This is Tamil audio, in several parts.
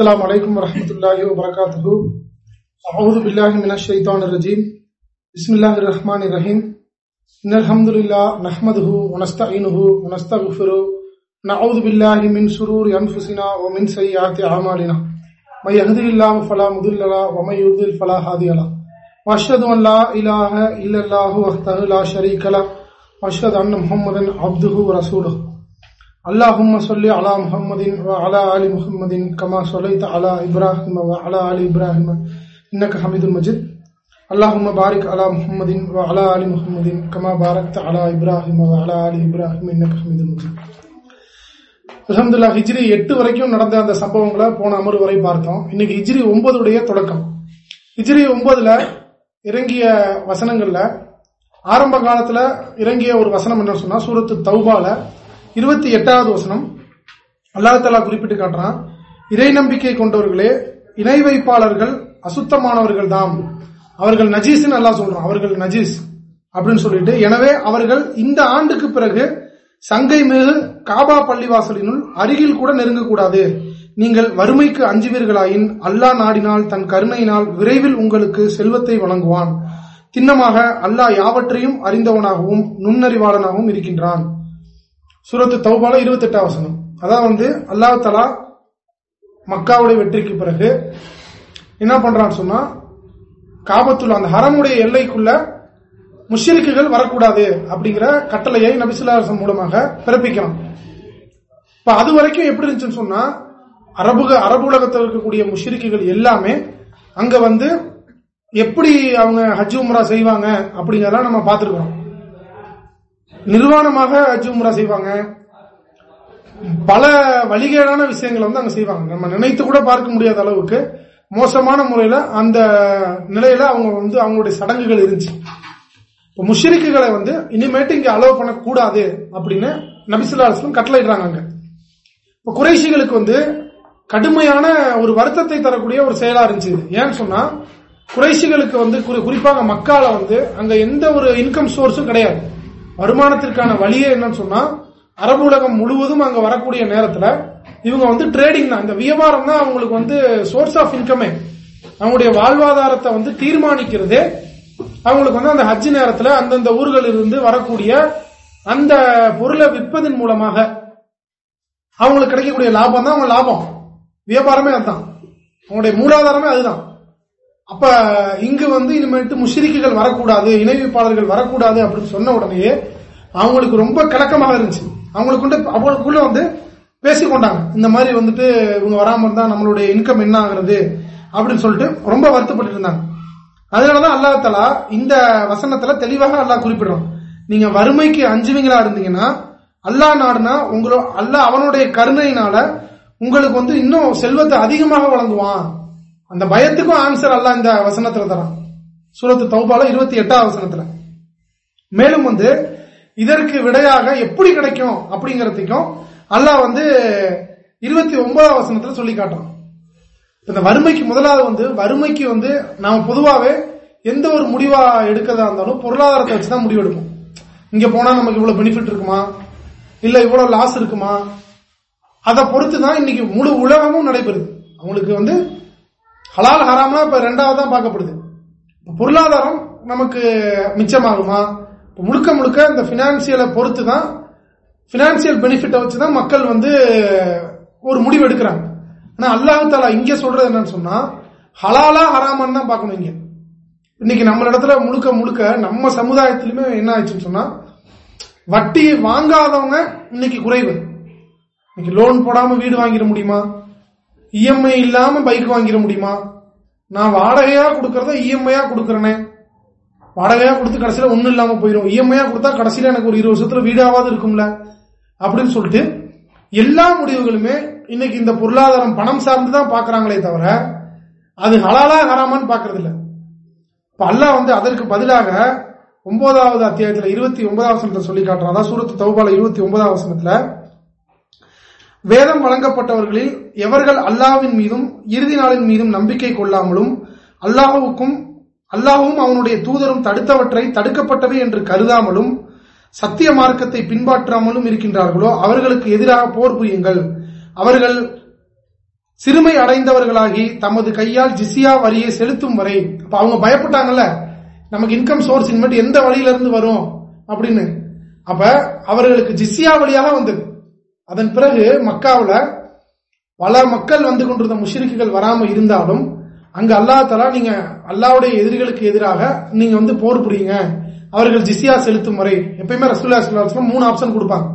السلام عليكم ورحمة الله وبركاته. أعوذ بالله من الشيطان الرجيم. بسم الله الرحمن الرحيم. إن الحمد لله نحمده ونستعينه ونستغفره. نعوذ بالله من شرور أنفسنا ومن سيئات أعمالنا. من يهده الله فلا مضل له ومن يضلل فلا هادي له. وأشهد أن لا إله إلا الله وحده لا شريك له. وأشهد أن محمدا عبده ورسوله. அல்லாஹும் சொல்லி அலா முஹம்மதின் அலா அலி முஹம்மதின் கமா சொலைத் அலா இப்ராஹிம் அலா அலி இப்ராஹிம. இன்னக்கு ஹமீதுல் மஜித். அல்லாஹும் பாரிக் அலா முஹம்மதின் அலா அலி முஹம்மதின் கமா பாரத் அலா இப்ராஹிம் அலா அலி இப்ராஹிம் இன்னக்கு ஹமீதுல் மஜித். அலமதுல்லா ஹிஜ்ரி எட்டு வரைக்கும் நடந்த அந்த சம்பவங்களை போன அமர்வு வரை பார்த்தோம். இன்னைக்கு ஹிஜ்ரி ஒன்பதுடைய தொடக்கம். ஹிஜ்ரி ஒன்பதுல இறங்கிய வசனங்கள்ல ஆரம்ப காலத்துல இறங்கிய ஒரு வசனம் என்ன சொன்னா சூரத்து தௌபால இருபத்தி எட்டாவது வசனம். அல்லாஹாலா குறிப்பிட்டு காட்டுறான் இறை நம்பிக்கை கொண்டவர்களே இணை வைப்பாளர்கள் அசுத்தமானவர்கள் தான் அவர்கள் நஜீஸ் நல்லா சொல்றான் அவர்கள் நஜீஸ். அப்படின்னு சொல்லிட்டு எனவே அவர்கள் இந்த ஆண்டுக்கு பிறகு சங்கை மிகு காபா பள்ளிவாசலினுள் அருகில் கூட நெருங்கக்கூடாது. நீங்கள் வறுமைக்கு அஞ்சுவீர்களாயின் அல்லாஹ் நாடினால் தன் கருணையினால் விரைவில் உங்களுக்கு செல்வத்தை வழங்குவான். திண்ணமாக அல்லாஹ் யாவற்றையும் அறிந்தவனாகவும் நுண்ணறிவாளனாகவும் இருக்கின்றான். சூரத்து தௌபால இருபத்தி எட்டாம் வசனம். அதான் வந்து அல்லாஹலா மக்காவுடைய வெற்றிக்கு பிறகு என்ன பண்றான்னு சொன்னா காபத்துள்ள அந்த ஹரமுடைய எல்லைக்குள்ள முஷிரிக்குகள் வரக்கூடாது அப்படிங்கிற கட்டளையை நபிசுல்லாசம் மூலமாக பிறப்பிக்கலாம். இப்ப அது வரைக்கும் எப்படி இருந்துச்சுன்னு சொன்னா அரபுக அரபு உலகத்தில் இருக்கக்கூடிய முஷிரிக்குகள் எல்லாமே அங்க வந்து எப்படி அவங்க ஹஜ் உம்ரா செய்வாங்க அப்படிங்கிறதெல்லாம் நம்ம பார்த்துருக்கோம் நிர்வாணமாக ஹஜ் உம்ரா செய்வாங்க. பல வழிகேடான விஷயங்களை வந்து அங்க செய்வாங்க. நம்ம நினைத்து கூட பார்க்க முடியாத அளவுக்கு மோசமான முறையில அந்த நிலையில அவங்க வந்து அவங்களுடைய சடங்குகள் இருந்துச்சு. இப்போ முஷரிக்குகளை வந்து இனிமேட்டு இங்க அலோவ் பண்ணக்கூடாது அப்படின்னு நபிசுல்லா அலுவலம் கட்டளையிடுறாங்க அங்க. இப்போ குறைசிகளுக்கு வந்து கடுமையான ஒரு வருத்தத்தை தரக்கூடிய ஒரு செயலா இருந்துச்சு. ஏன்னு சொன்னா குறைசிகளுக்கு வந்து குறிப்பாக மக்கால வந்து அங்க எந்த ஒரு இன்கம் சோர்ஸும் கிடையாது. வருமானத்திற்கான வழியே என்னன்னு சொன்னா அரபு உலகம் முழுவதும் அங்க வரக்கூடிய நேரத்துல இவங்க வந்து ட்ரேடிங் தான். இந்த வியாபாரம் தான் அவங்களுக்கு வந்து சோர்ஸ் ஆஃப் இன்கமே அவங்களுடைய வாழ்வாதாரத்தை வந்து தீர்மானிக்கிறதே. அவங்களுக்கு வந்து அந்த ஹஜ் நேரத்துல அந்தந்த ஊர்களில் இருந்து வரக்கூடிய அந்த பொருளை விற்பதன் மூலமாக அவங்களுக்கு கிடைக்கக்கூடிய லாபம் தான் அவங்க லாபம். வியாபாரமே அதுதான். அவங்களுடைய மூலாதாரமே அதுதான். அப்ப இங்கு வந்து இனிமேட்டு முஷிரிக்குகள் வரக்கூடாது இணைவிப்பாளர்கள் வரக்கூடாது அப்படின்னு சொன்ன உடனே அவங்களுக்கு ரொம்ப கலக்கமாக இருந்துச்சு. அவங்களுக்கு அவங்களுக்குள்ள வந்து பேசிக்கொண்டாங்க. இந்த மாதிரி வந்துட்டு இவங்க வராம இருந்தா நம்மளுடைய இன்கம் என்ன ஆகுறது அப்படின்னு சொல்லிட்டு ரொம்ப வருத்தப்பட்டு இருந்தாங்க அதனாலதான் அல்லா தலா இந்த வசனத்துல தெளிவாக அல்லாஹ் குறிப்பிடுறோம் நீங்க வறுமைக்கு அஞ்சுவீங்களா இருந்தீங்கன்னா அல்லா நாடுனா உங்களோ அல்ல அவனுடைய கருணையினால உங்களுக்கு வந்து இன்னும் செல்வத்தை அதிகமாக வழங்குவான். அந்த பயத்துக்கும் ஆன்சர் அல்ல இந்த வசனத்துல தரான். சூரத்து தௌபால இருபத்தி எட்டாவது வசனத்துல. மேலும் வந்து இதற்கு விடையாக எப்படி கிடைக்கும் அப்படிங்கறதுக்கும் அல்லாஹ் வந்து இருபத்தி ஒன்பதாம் வசனத்துல சொல்லி காட்டுறான். இந்த வறுமைக்கு முதலாவது வந்து வறுமைக்கு வந்து நாம பொதுவாகவே எந்த ஒரு முடிவா எடுக்கிறதா இருந்தாலும் பொருளாதாரத்தை வச்சுதான் முடிவு எடுப்போம் இங்க போனா நமக்கு இவ்வளவு பெனிஃபிட் இருக்குமா? இல்ல இவ்வளவு லாஸ் இருக்குமா? அதை பொறுத்து தான் இன்னைக்கு முழு உலகமும் நடைபெறுது. அவங்களுக்கு வந்து ஹலால் ஹராம்னா இப்ப ரெண்டாவது தான் பார்க்கப்படுது. பொருளாதாரம் நமக்கு மிச்சமாகுமா? முழுக்க முழுக்க இந்த பினான்சியலை பொறுத்து தான் பினான்சியல் பெனிஃபிட்டை வச்சு தான் மக்கள் வந்து ஒரு முடிவு எடுக்கிறாங்க. ஆனா அல்லாஹு தாலா இங்க சொல்றது என்னன்னு சொன்னா ஹலாலா ஹராமான்னு தான் பார்க்கணும் இங்க. இன்னைக்கு நம்ம இடத்துல முழுக்க முழுக்க நம்ம சமுதாயத்திலுமே என்ன ஆயிடுச்சுன்னு சொன்னா வட்டி வாங்காதவங்க இன்னைக்கு குறைவு. இன்னைக்கு லோன் போடாம வீடு வாங்கிட முடியுமா? இஎம்ஐ இல்லாம பைக் வாங்கிட முடியுமா? நான் வாடகையா கொடுக்கறத இஎம்ஐயா கொடுக்கறனே. வாடகையா கொடுத்து கடைசியில ஒன்னும் இல்லாம போயிடும் இஎம்ஐயா கொடுத்தா கடைசியில எனக்கு ஒரு இருபது வருஷத்துல வீடாவது இருக்கும்ல. அப்படின்னு சொல்லிட்டு எல்லா முடிவுகளுமே இன்னைக்கு இந்த பொருளாதாரம் பணம் சார்ந்துதான் பாக்குறாங்களே தவிர அது ஹலாலா ஹராமான்னு பாக்குறது இல்ல இப்ப அல்லாஹ் வந்து அதற்கு பதிலாக ஒன்பதாவது அத்தியாயத்துல இருபத்தி ஒன்பதாவது வசனத்தை சொல்லி காட்டுறான். அதான் சூரத்து தௌபால இருபத்தி ஒன்பதாவது வசனத்துல வேதம் வழங்கப்பட்டவர்களில் எவர்கள் அல்லாவின் மீதும் இறுதி நாளின் மீதும் நம்பிக்கை கொள்ளாமலும் அல்லாஹுக்கும் அல்லாஹும் அவனுடைய தூதரும் தடுத்தவற்றை தடுக்கப்பட்டவை என்று கருதாமலும் சத்திய மார்க்கத்தை பின்பற்றாமலும் இருக்கின்றார்களோ அவர்களுக்கு எதிராக போர் புரியுங்கள். அவர்கள் சிறுமை அடைந்தவர்களாகி தமது கையால் ஜிசியா வரியை செலுத்தும் வரை அப்ப அவங்க பயப்பட்டாங்கல்ல? நமக்கு இன்கம் சோர்ஸ் இனிமேட்டு எந்த வழியிலிருந்து வரும்? அப்படின்னு. அப்ப அவர்களுக்கு ஜிசியா வழியாக வந்தது. அதன் பிறகு மக்காவில் பல மக்கள் வந்து கொண்டிருந்த முஷிரிக்குகள் வராமல் இருந்தாலும் அங்க அல்லா தலா நீங்க அல்லாவுடைய எதிரிகளுக்கு எதிராக நீங்க வந்து போர் புரியுங்க. அவர்கள் ஜிசியா செலுத்தும் முறை. எப்பயுமே ரசூல்லா மூணு ஆப்ஷன் கொடுப்பாங்க.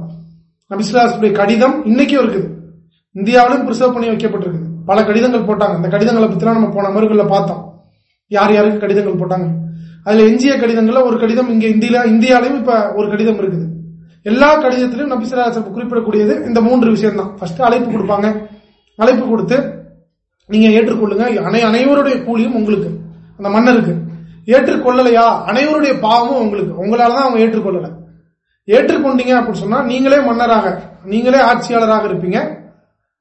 நபிசுல்லாசுடைய கடிதம் இன்னைக்கும் இருக்குது. இந்தியாவிலும் பிரிசர்வ் பண்ணி வைக்கப்பட்டிருக்குது. பல கடிதங்கள் போட்டாங்க. அந்த கடிதங்களை பத்திலாம் நம்ம போன அமர்களில் பார்த்தோம். யார் யாருக்கு கடிதங்கள் போட்டாங்க? அதுல எஞ்சிய கடிதங்கள்ல ஒரு கடிதம் இங்க இந்தியா இந்தியாலையும் இப்ப ஒரு கடிதம் இருக்குது. எல்லா கடிதத்திலும் நபிசராசன் குறிப்பிடக்கூடியது இந்த மூன்று விஷயம் தான் ஃபர்ஸ்ட் அழைப்பு கொடுப்பாங்க. அழைப்பு கொடுத்து நீங்க ஏற்றுக்கொள்ளுங்க. அனை அனைவருடைய கூலியும் உங்களுக்கு. அந்த மன்னருக்கு ஏற்றுக்கொள்ளலையா? அனைவருடைய பாவமும் உங்களுக்கு. உங்களாலதான் அவங்க ஏற்றுக்கொள்ளல. ஏற்றுக்கொண்டீங்க அப்படின்னு சொன்னா நீங்களே மன்னராக நீங்களே ஆட்சியாளராக இருப்பீங்க.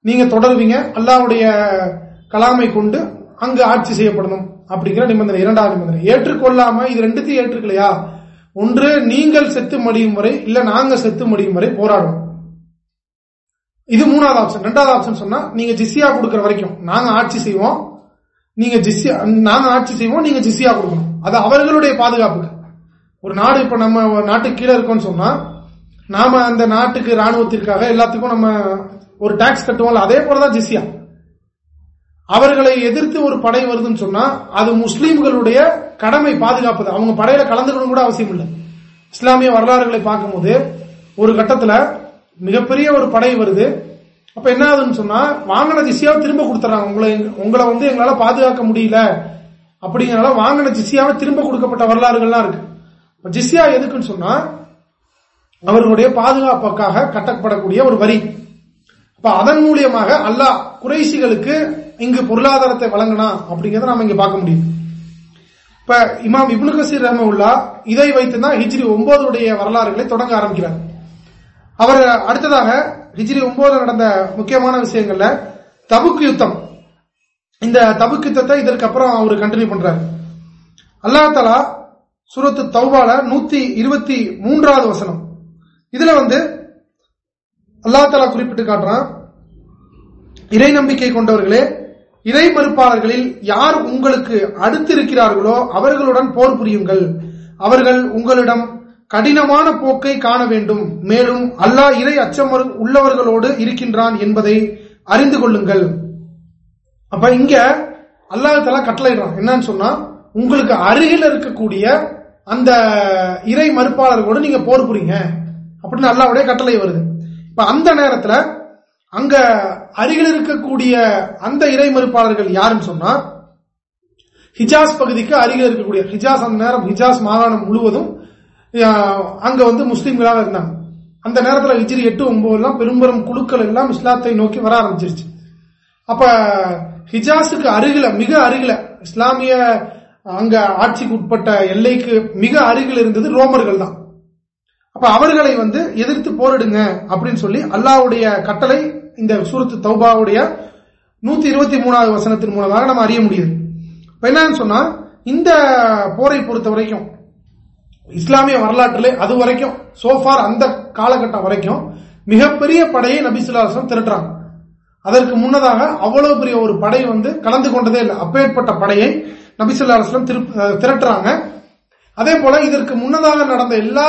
நீங்க தொடருவீங்க. அல்லாவுடைய கலாமை கொண்டு அங்கு ஆட்சி செய்யப்படணும் அப்படிங்கிற நிபந்தனை. இரண்டாவது நிபந்தனை. ஏற்றுக்கொள்ளாம இது ரெண்டுத்தையும் ஏற்றுக்கலையா? ஒன்று நீங்கள் செத்து மடியும் வரை இல்ல நாங்க செத்து மடியும் வரை போராடணும். இது மூணாவது ஆப்ஷன் ரெண்டாவது ஆப்ஷன் சொன்னா நீங்க ஜிசியா கொடுக்கற வரைக்கும் நாங்க ஆட்சி செய்வோம். நீங்க ஜிசியா நாங்க ஆட்சி செய்வோம் நீங்க ஜிசியா கொடுக்கணும். அது அவர்களுடைய பாதுகாப்புக்கு. ஒரு நாடு இப்ப நம்ம நாட்டுக்கு கீழே இருக்கோம்னு சொன்னா நாம அந்த நாட்டுக்கு ராணுவத்திற்காக எல்லாத்துக்கும் நம்ம ஒரு டாக்ஸ் கட்டுவோம் அதே போலதான் ஜிசியா அவர்களை எதிர்த்து ஒரு படை வருதுன்னு சொன்னா அது முஸ்லீம்களுடைய கடமை பாதுகாப்பது. அவங்க படையில கலந்துக்கணும் கூட அவசியம் இல்லை. இஸ்லாமிய வரலாறுகளை பார்க்கும்போது ஒரு கட்டத்துல மிகப்பெரிய ஒரு படை வருது. அப்ப என்ன ஆகுதுன்னு சொன்னா வாங்கின ஜிசியாவை திரும்ப கொடுத்துறாங்க. உங்களை உங்களை வந்து எங்களால பாதுகாக்க முடியல. அப்படிங்கறனால வாங்கின ஜிசியாவை திரும்ப கொடுக்கப்பட்ட வரலாறுகள்லாம் இருக்கு. ஜிசியா எதுக்குன்னு சொன்னா அவர்களுடைய பாதுகாப்புக்காக கட்டப்படக்கூடிய ஒரு வரி. அப்ப அதன் மூலியமாக அல்லாஹ் குறைசிகளுக்கு இங்கு பொருளாதாரத்தை வழங்கினா அப்படிங்கறத நாம இங்க பார்க்க முடியும். இப்ப இமாம் இப்னு கசீர் ரஹமுல்லா இதை வைத்துதான் ஹிஜ்ரி ஒன்பதுடைய வரலாறுகளை தொடங்க ஆரம்பிக்கிறார். அவர் அடுத்ததாக ஹிஜ்ரி ஒன்பதுல நடந்த முக்கியமான விஷயங்கள்ல தபுக்கு யுத்தம். இந்த தபுக்கு யுத்தத்தை இதற்கு அப்புறம் அவர் கண்டினியூ பண்றாரு. அல்லா தலா சுரத்து தௌபால நூத்தி இருபத்தி மூன்றாவது வசனம். இதுல வந்து அல்லா தலா குறிப்பிட்டு காட்டுறான். இறை நம்பிக்கை கொண்டவர்களே இறை மறுப்பாளர்களில் யார் உங்களுக்கு அடுத்து இருக்கிறார்களோ அவர்களுடன் போர் புரியுங்கள். அவர்கள் உங்களிடம் கடினமான போக்கை காண வேண்டும். மேலும் அல்லாஹ் இறை அச்சம் உள்ளவர்களோடு இருக்கின்றான் என்பதை அறிந்து கொள்ளுங்கள். அப்ப இங்க அல்லாஹ் தலா என்னன்னு சொன்னா உங்களுக்கு அருகில் இருக்கக்கூடிய அந்த இறை மறுப்பாளர்களோடு நீங்க போர் புரியுங்க. அப்படின்னு அல்லாவுடைய கட்டளை வருது. இப்ப அந்த நேரத்துல அங்க அருகில் இருக்கக்கூடிய அந்த இறை மறுப்பாளர்கள் யாருன்னு சொன்னா ஹிஜாஸ் பகுதிக்கு அருகில் இருக்கக்கூடிய ஹிஜாஸ் அந்த நேரம் ஹிஜாஸ் மாகாணம் முழுவதும் அங்க வந்து முஸ்லீம்களாக இருந்தாங்க. அந்த நேரத்தில் ஹிஜ்ரி எட்டு ஒன்பது எல்லாம் பெரும்பெரும் குழுக்கள் எல்லாம் இஸ்லாத்தை நோக்கி வர ஆரம்பிச்சிருச்சு. அப்ப ஹிஜாஸுக்கு அருகில மிக அருகில இஸ்லாமிய அங்க ஆட்சிக்கு உட்பட்ட எல்லைக்கு மிக அருகில் இருந்தது ரோமர்கள் தான். அப்ப அவர்களை வந்து எதிர்த்து போரிடுங்க அப்படின்னு சொல்லி அல்லாவுடைய கட்டளை இந்த சூரத்து தௌபாவுடைய நூத்தி இருபத்தி மூணாவது வசனத்தின் மூலமாக நம்ம அறிய முடியுது. என்னன்னு சொன்னா இந்த போரை பொறுத்த வரைக்கும் இஸ்லாமிய வரலாற்றிலே அது வரைக்கும் சோஃபார் அந்த காலகட்டம் வரைக்கும் மிகப்பெரிய படையை நபிசுல்லாசம் திரட்டுறாங்க. அதற்கு முன்னதாக அவ்வளவு பெரிய ஒரு படை வந்து கலந்து கொண்டதே இல்லை. அப்பேற்பட்ட படையை நபிசுல்லா திரட்டுறாங்க. அதே போல இதற்கு முன்னதாக நடந்த எல்லா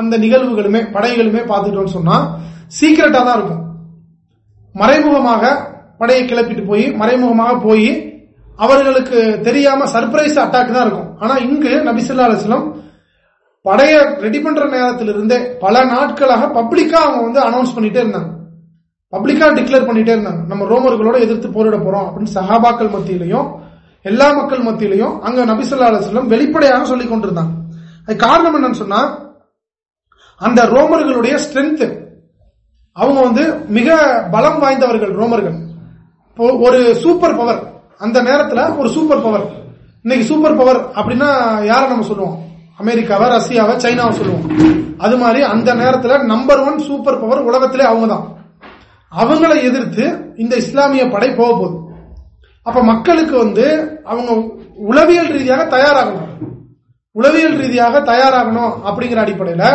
அந்த நிகழ்வுகளுமே படைகளுமே பார்த்துட்டோம்னு சொன்னா சீக்கிரட்டா தான் இருக்கும். மறைமுகமாக படையை கிளப்பிட்டு போய் மறைமுகமாக போய் அவர்களுக்கு தெரியாம சர்பிரைஸ் அட்டாக் தான் இருக்கும். ஆனா இங்கு நபிசுல்லா அலுவலம் படைய ரெடி பண்ற நேரத்திலிருந்தே பல நாட்களாக பப்ளிக்கா அவங்க வந்து அனௌன்ஸ் பண்ணிட்டே இருந்தாங்க. பப்ளிக்கா டிக்ளேர் பண்ணிட்டே இருந்தாங்க. நம்ம ரோமர்களோட எதிர்த்து போரிட போறோம் அப்படின்னு சஹாபாக்கள் மத்தியிலையும் எல்லா மக்கள் மத்தியிலையும் அங்க நபிசுல்லா அலுவலம் வெளிப்படையாக சொல்லிக் கொண்டிருந்தாங்க. அது காரணம் என்னன்னு சொன்னா அந்த ரோமர்களுடைய ஸ்ட்ரென்த் அவங்க வந்து மிக பலம் வாய்ந்தவர்கள் ரோமர்கள். ஒரு சூப்பர் பவர் அந்த நேரத்தில் ஒரு சூப்பர் பவர் இன்னைக்கு சூப்பர் பவர் அப்படின்னா யாரை நம்ம சொல்லுவோம்? அமெரிக்காவை ரஷ்யாவை சைனாவை சொல்லுவோம். அது மாதிரி அந்த நேரத்தில் நம்பர் ஒன் சூப்பர் பவர் உலகத்திலே அவங்க தான் அவங்களை எதிர்த்து இந்த இஸ்லாமிய படை போக போகுது. அப்ப மக்களுக்கு வந்து அவங்க உளவியல் ரீதியாக தயாராகணும். உளவியல் ரீதியாக தயாராகணும் அப்படிங்கிற அடிப்படையில்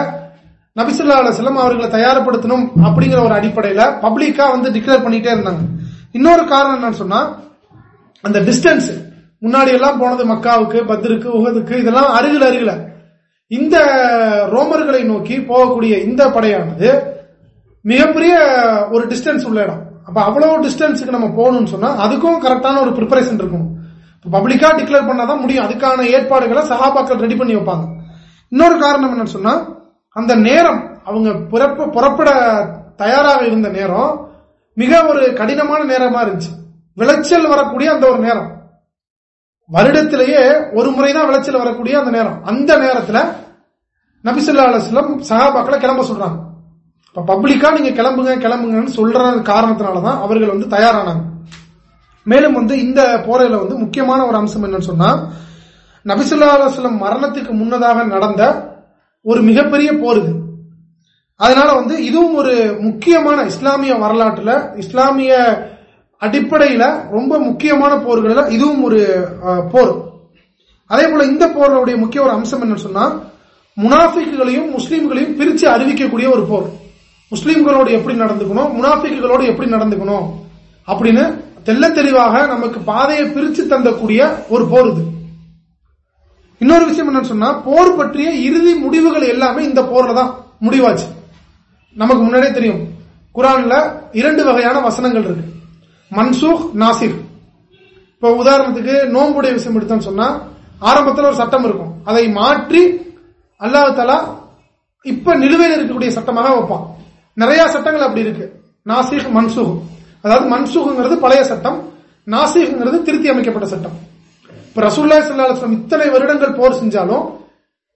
நபிசுல்லா அலுவலம் அவர்களை தயாரப்படுத்தணும் அப்படிங்கிற ஒரு அடிப்படையில பப்ளிக்கா வந்து டிக்ளேர் பண்ணிட்டே இருந்தாங்க. இன்னொரு காரணம் என்னன்னு சொன்னா அந்த டிஸ்டன்ஸ் முன்னாடி எல்லாம் போனது மக்காவுக்கு பத்ருக்கு உகதுக்கு இதெல்லாம் அருகில் அருகில. இந்த ரோமர்களை நோக்கி போகக்கூடிய இந்த படையானது மிகப்பெரிய ஒரு டிஸ்டன்ஸ் உள்ள இடம். அப்ப அவ்வளவு டிஸ்டன்ஸுக்கு நம்ம போகணும்னு சொன்னா அதுக்கும் கரெக்டான ஒரு ப்ரிப்பரேஷன் இருக்கும். பப்ளிக்கா டிக்ளேர் பண்ணாதான் முடியும். அதுக்கான ஏற்பாடுகளை சகாபாக்கள் ரெடி பண்ணி வைப்பாங்க. இன்னொரு காரணம் என்னன்னு சொன்னா அந்த நேரம் அவங்க புறப்பட தயாராக இருந்த நேரம் மிக ஒரு கடினமான நேரமா இருந்துச்சு. விளைச்சல் வரக்கூடிய அந்த ஒரு நேரம். வருடத்திலேயே ஒரு முறைதான் விளைச்சல் வரக்கூடிய அந்த நேரம். அந்த நேரத்துல நபிசுல்லா அலுவலம் சகாபாக்களை கிளம்ப சொல்றாங்க. இப்ப பப்ளிக்கா நீங்க கிளம்புங்க கிளம்புங்கன்னு சொல்ற காரணத்தினாலதான் அவர்கள் வந்து தயாரானாங்க. மேலும் வந்து இந்த போரையில வந்து முக்கியமான ஒரு அம்சம் என்னன்னு சொன்னா நபிசுல்லா அலுவலம் மரணத்துக்கு முன்னதாக நடந்த ஒரு மிகப்பெரிய போர் இது. அதனால வந்து இதுவும் ஒரு முக்கியமான இஸ்லாமிய வரலாற்றுல இஸ்லாமிய அடிப்படையில ரொம்ப முக்கியமான போர்கள் இதுவும் ஒரு போர். அதே போல இந்த போருடைய முக்கிய ஒரு அம்சம் என்ன சொன்னா முனாஃபிக்குகளையும் முஸ்லீம்களையும் பிரிச்சு அறிவிக்கக்கூடிய ஒரு போர். முஸ்லீம்களோடு எப்படி நடந்துக்கணும் முனாஃபிக்குகளோடு எப்படி நடந்துக்கணும் அப்படின்னு தெல்ல தெளிவாக நமக்கு பாதையை பிரிச்சு தந்தக்கூடிய ஒரு போர் இது. இன்னொரு விஷயம் என்னன்னு சொன்னா போர் பற்றிய இறுதி முடிவுகள் எல்லாமே இந்த போர்ல தான் முடிவாச்சு. நமக்கு முன்னாடியே தெரியும். குரான்ல இரண்டு வகையான வசனங்கள் இருக்கு. மன்சூக் நாசிர். இப்ப உதாரணத்துக்கு நோம்புடைய விஷயம் எடுத்தோம்னு சொன்னா ஆரம்பத்தில் ஒரு சட்டம் இருக்கும். அதை மாற்றி அல்லாஹலா இப்ப நிலுவையில் இருக்கக்கூடிய சட்டமாக வைப்பான். நிறைய சட்டங்கள் அப்படி இருக்கு. நாசிக் மன்சூக். அதாவது மன்சூகுங்கிறது பழைய சட்டம். நாசிக்ங்கிறது திருத்தி அமைக்கப்பட்ட சட்டம். இப்ப ரசூல்லா சல்லாஹம் இத்தனை வருடங்கள் போர் செஞ்சாலும்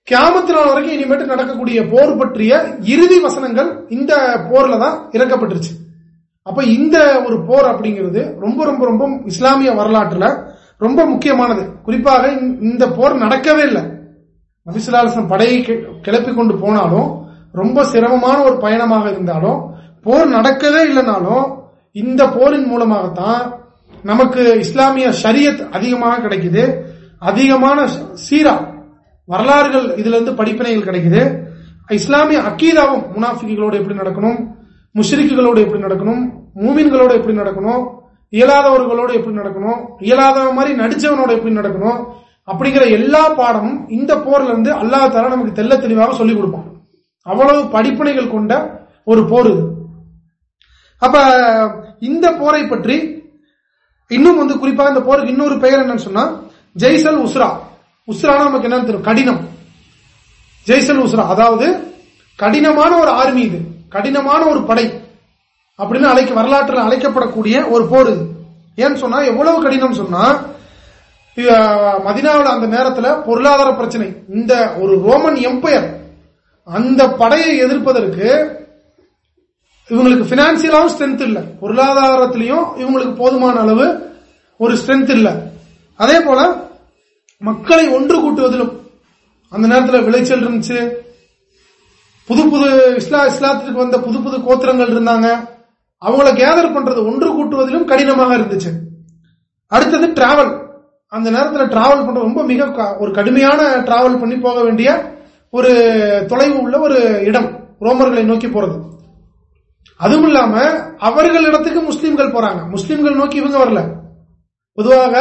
கியாமத்து நாள் வரைக்கும் இனிமேட்டு நடக்கக்கூடிய போர் பற்றிய இறுதி வசனங்கள் இந்த போர்ல தான் இறக்கப்பட்டுருச்சு. அப்ப இந்த ஒரு போர் அப்படிங்கிறது ரொம்ப ரொம்ப ரொம்ப இஸ்லாமிய வரலாற்றுல ரொம்ப முக்கியமானது. குறிப்பாக இந்த போர் நடக்கவே இல்லை. நபிசுலாசம் படையை கிளப்பி கொண்டு போனாலும் ரொம்ப சிரமமான ஒரு பயணமாக இருந்தாலும் போர் நடக்கவே இல்லைனாலும் இந்த போரின் மூலமாகத்தான் நமக்கு இஸ்லாமிய ஷரியத் அதிகமாக கிடைக்குது. அதிகமான சீரா வரலாறுகள் இதுல இருந்து படிப்பினைகள் கிடைக்குது. இஸ்லாமிய அக்கீதாவும் முனாஃபிகளோடு எப்படி நடக்கணும்? முஷ்ரிக்குகளோடு எப்படி நடக்கணும்? மூமின்களோடு எப்படி நடக்கணும்? இயலாதவர்களோடு எப்படி நடக்கணும்? இயலாத மாதிரி நடிச்சவனோட எப்படி நடக்கணும்? அப்படிங்கிற எல்லா பாடமும் இந்த போர்ல இருந்து அல்லா தர நமக்கு தெல்ல தெளிவாக சொல்லிக் கொடுப்பான். அவ்வளவு படிப்பனைகள் கொண்ட ஒரு போர் இது. அப்ப இந்த போரை பற்றி இன்னும் வந்து குறிப்பாக இந்த போருக்கு இன்னொரு பெயர் என்னன்னு சொன்னா ஜெய்சல் உஸ்ரா. உஸ்ரானா நமக்கு என்னன்னு தெரியும்? கடினம். ஜெய்சல் உஸ்ரா. அதாவது கடினமான ஒரு ஆர்மி இது. கடினமான ஒரு படை. அப்படின்னு அழைக்க வரலாற்றில் அழைக்கப்படக்கூடிய ஒரு போர் இது. ஏன்னு சொன்னா எவ்வளவு கடினம் சொன்னா மதினாவில் அந்த நேரத்தில் பொருளாதார பிரச்சனை. இந்த ஒரு ரோமன் எம்பையர் அந்த படையை எதிர்ப்பதற்கு இவங்களுக்கு பினான்சியலாவும் ஸ்ட்ரென்த் இல்லை. பொருளாதாரத்திலையும் இவங்களுக்கு போதுமான அளவு ஒரு ஸ்ட்ரென்த் இல்லை. அதே போல மக்களை ஒன்று கூட்டுவதிலும் அந்த நேரத்தில் விளைச்சல் இருந்துச்சு. புது புது இஸ்லா இஸ்லாத்திற்கு வந்த புது புது கோத்திரங்கள் இருந்தாங்க. அவங்கள கேதர் பண்றது ஒன்று கூட்டுவதிலும் கடினமாக இருந்துச்சு. அடுத்தது டிராவல் அந்த நேரத்தில் டிராவல் பண்ற ரொம்ப மிக ஒரு கடுமையான டிராவல் பண்ணி போக வேண்டிய ஒரு தொலைவு உள்ள ஒரு இடம் ரோமர்களை நோக்கி போறது. அதுவும் இல்லாம அவர்கள் இடத்துக்கு முஸ்லீம்கள் போறாங்க. முஸ்லீம்கள் நோக்கி இவங்க வரல. பொதுவாக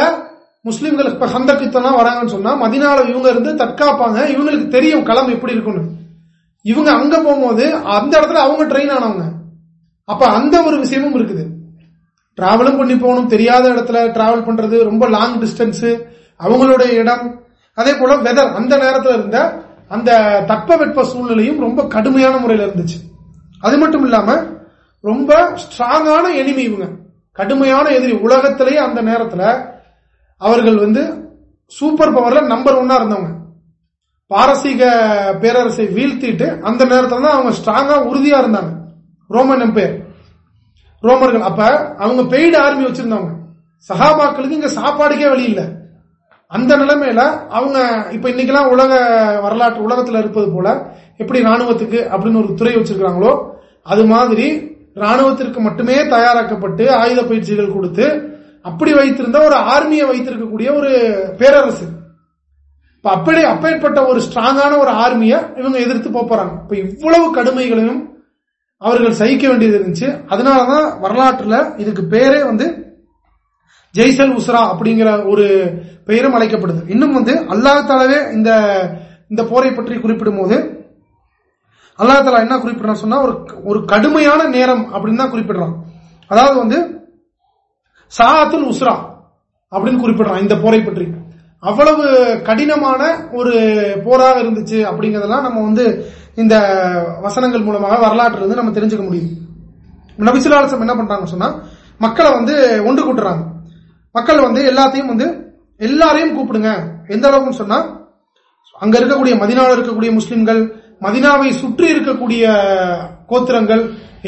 முஸ்லீம்கள் இப்ப ஹந்தக்கித்தெல்லாம் வராங்கன்னு சொன்னா மதினால இவங்க இருந்து தற்காப்பாங்க இவங்களுக்கு தெரியும் களம் எப்படி இருக்குன்னு இவங்க அங்க போகும்போது அந்த இடத்துல அவங்க ட்ரெயின் ஆனவங்க. அப்ப அந்த ஒரு விஷயமும் இருக்குது. டிராவலும் பண்ணி போகணும் தெரியாத இடத்துல டிராவல் பண்றது ரொம்ப லாங் டிஸ்டன்ஸ் அவங்களுடைய இடம். அதே போல வெதர் அந்த நேரத்தில் இருந்த அந்த தட்பவெட்ப சூழ்நிலையும் ரொம்ப கடுமையான முறையில் இருந்துச்சு. அது மட்டும் இல்லாம ரொம்ப ஸ்ட்ராங்கான எளிமை இவங்க. கடுமையான எதிரி. உலகத்திலேயே அந்த நேரத்தில் அவர்கள் வந்து சூப்பர் பவர்ல நம்பர் ஒன்னா இருந்தவங்க. பாரசீக பேரரசை வீழ்த்திட்டு அந்த நேரத்தில் தான் அவங்க ஸ்ட்ராங்கா உறுதியா இருந்தாங்க. ரோமன் எம்பையர் ரோமர்கள் அப்ப அவங்க பெய்டு ஆர்மி வச்சிருந்தவங்க. சகாபாக்களுக்கு இங்க சாப்பாடுக்கே வழி இல்லை. அந்த நிலைமையில அவங்க இப்ப இன்னைக்கெல்லாம் உலக வரலாற்று உலகத்துல இருப்பது போல எப்படி ராணுவத்துக்கு அப்படின்னு ஒரு துறை வச்சிருக்காங்களோ அது மாதிரி ராணுவத்திற்கு மட்டுமே தயாராக்கப்பட்டு ஆயுத பயிற்சிகள் கொடுத்து அப்படி வைத்திருந்த ஒரு ஆர்மியை வைத்திருக்கக்கூடிய ஒரு பேரரசு. இப்ப அப்படி அப்பேற்பட்ட ஒரு ஸ்ட்ராங்கான ஒரு ஆர்மியை இவங்க எதிர்த்து போறாங்க. இப்ப இவ்வளவு கடுமைகளையும் அவர்கள் சகிக்க வேண்டியது இருந்துச்சு. அதனாலதான் வரலாற்றுல இதுக்கு பேரே வந்து ஜெய்சல் உஸ்ரா அப்படிங்கிற ஒரு பெயரும் அழைக்கப்படுது. இன்னும் வந்து அல்லாஹாலவே இந்த இந்த போரை பற்றி குறிப்பிடும் போது அல்லாஹாலா என்ன குறிப்பிடுறான் சொன்னா ஒரு ஒரு கடுமையான நேரம் அப்படின்னு தான் குறிப்பிடுறான். அதாவது வந்து சாத்துல் உஸ்ரா அப்படின்னு குறிப்பிடுறான் இந்த போரை பற்றி. அவ்வளவு கடினமான ஒரு போராக இருந்துச்சு அப்படிங்கறதெல்லாம் நம்ம வந்து இந்த வசனங்கள் மூலமாக வரலாற்றுல இருந்து நம்ம தெரிஞ்சுக்க முடியும் நபிசுலாசம் என்ன பண்றாங்க சொன்னா மக்களை வந்து ஒன்று கூட்டுறாங்க. மக்கள் வந்து எல்லாத்தையும் வந்து எல்லாரையும் கூப்பிடுங்க. எந்த அளவுக்குன்னு சொன்னா அங்க இருக்கக்கூடிய மதினாவில் இருக்கக்கூடிய முஸ்லிம்கள் மதினாவை சுற்றி இருக்கக்கூடிய கோத்திரங்கள்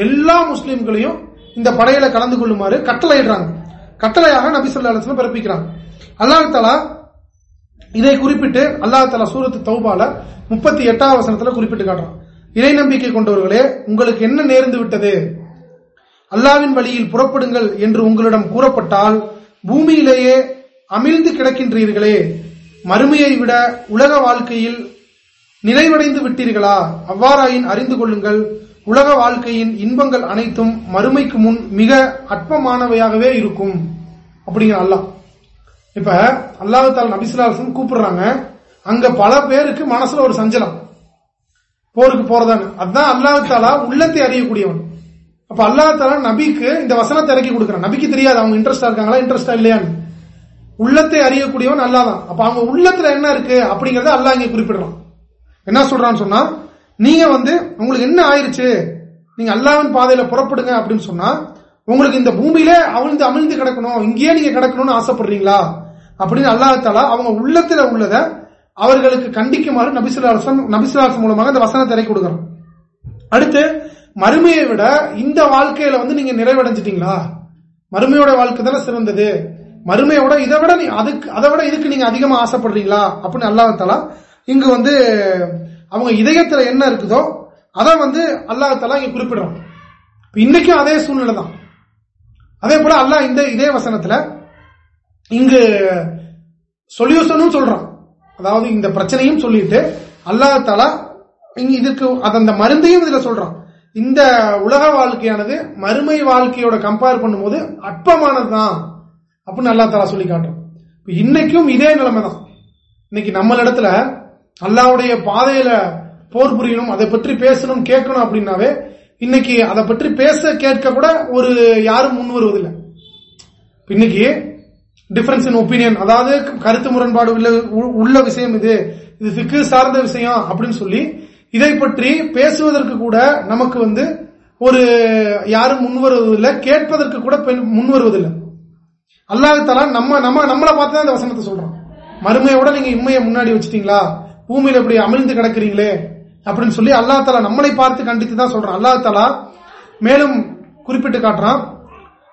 எல்லா முஸ்லிம்களையும் இந்த படையில கலந்து கொள்ளுமாறு கட்டளையிடுறாங்க. கட்டளையாக நபி சொல்லா பிறப்பிக்கிறாங்க. அல்லாஹாலா இதை குறிப்பிட்டு அல்லாஹாலா சூரத்து தௌபால முப்பத்தி எட்டாவது வசனத்துல குறிப்பிட்டு காட்டுறான். இறை நம்பிக்கை கொண்டவர்களே உங்களுக்கு என்ன நேர்ந்து விட்டது? அல்லாவின் வழியில் புறப்படுங்கள் என்று உங்களிடம் கூறப்பட்டால் பூமியிலேயே அமிழ்ந்து கிடக்கின்றீர்களே. மறுமையை விட உலக வாழ்க்கையில் நிறைவடைந்து விட்டீர்களா? அவ்வாறாயின் அறிந்து கொள்ளுங்கள். உலக வாழ்க்கையின் இன்பங்கள் அனைத்தும் மறுமைக்கு முன் மிக அற்பமானவையாகவே இருக்கும். அப்படிங்கிற அல்லாஹ். இப்ப அல்லாஹு நபிசுலாசன் கூப்பிடுறாங்க. அங்க பல பேருக்கு மனசுல ஒரு சஞ்சலம். போருக்கு போறதான்னு. அதுதான் அல்லாஹாலா உள்ளத்தை அறியக்கூடியவன். அப்ப அல்லாஹாலா நபிக்கு இந்த வசனத்தை இறக்கி கொடுக்குறான். நபிக்கு தெரியாது அவங்க இன்ட்ரெஸ்டா இருக்காங்களா இன்ட்ரெஸ்டா இல்லையான்னு. உள்ளத்தை அறியக்கூடியவன் அல்லாதான் அப்ப அவங்க உள்ளத்துல என்ன இருக்கு அப்படிங்கறத அல்லாஹ் இங்க குறிப்பிடுறான். என்ன சொல்றான்னு சொன்னா நீங்க வந்து உங்களுக்கு என்ன ஆயிருச்சு? நீங்க அல்லாவின் பாதையில புறப்படுங்க அப்படின்னு சொன்னா உங்களுக்கு இந்த பூமியில அவிழ்ந்து அமிழ்ந்து கிடக்கணும் இங்கேயே நீங்க கிடக்கணும்னு ஆசைப்படுறீங்களா? அப்படின்னு அல்லாஹாலா அவங்க உள்ளத்துல உள்ளத அவர்களுக்கு கண்டிக்குமாறு நபிசுலாசன் நபிசுலாசன் மூலமாக இந்த வசனத்தை இறக்கி கொடுக்குறோம் அடுத்து மறுமையை விட இந்த வாழ்க்கையில வந்து நீங்க நிறைவடைஞ்சிட்டீங்களா? மறுமையோட வாழ்க்கை தானே சிறந்தது. மறுமையோட இதை விட நீ அதுக்கு அதை விட இதுக்கு நீங்க அதிகமா ஆசைப்படுறீங்களா? அப்படின்னு அல்லாஹாலா இங்கு வந்து அவங்க இதயத்துல என்ன இருக்குதோ அதை வந்து அல்லாஹாலா இங்க குறிப்பிடுறோம் இன்னைக்கும் அதே சூழ்நிலை தான். அதே போல அல்லாஹ் இந்த இதே வசனத்துல இங்கு சொல்யூஷனும் சொல்றான். அதாவது இந்த பிரச்சனையும் சொல்லிட்டு அல்லாஹாலா இங்க இதுக்கு அந்த மருந்தையும் இதுல சொல்றான். இந்த உலக வாழ்க்கையானது மறுமை வாழ்க்கையோட கம்பேர் பண்ணும்போது அற்பமானதுதான் அப்படின்னு அல்லா தலா சொல்லி காட்டுறோம் இன்னைக்கும் இதே நிலைமை தான். இன்னைக்கு நம்மளிடத்துல அல்லாவுடைய பாதையில போர் புரியணும் அதை பற்றி பேசணும் கேட்கணும் அப்படின்னாவே இன்னைக்கு அதை பற்றி பேச கேட்க கூட ஒரு யாரும் முன் வருவதில்லை. இன்னைக்கு டிஃபரன்ஸ் இன் ஒப்பீனியன் அதாவது கருத்து முரண்பாடு உள்ள உள்ள விஷயம் இது இது சிக்கு சார்ந்த விஷயம் அப்படின்னு சொல்லி இதை பற்றி பேசுவதற்கு கூட நமக்கு வந்து ஒரு யாரும் முன் வருவதில்லை கேட்பதற்கு கூட முன் வருவதில்லை. அல்லாஹால நம்ம நம்ம நம்மளை பார்த்து தான் இந்த வசனத்தை சொல்றோம் மறுமையோட நீங்க இம்மையை முன்னாடி வச்சுட்டீங்களா? பூமியில இப்படி அமிழ்ந்து கிடக்குறீங்களே அப்படின்னு சொல்லி அல்லா தலா நம்மளை பார்த்து கண்டித்து தான் சொல்றான். அல்லா தலா மேலும் குறிப்பிட்டு காட்டுறான்.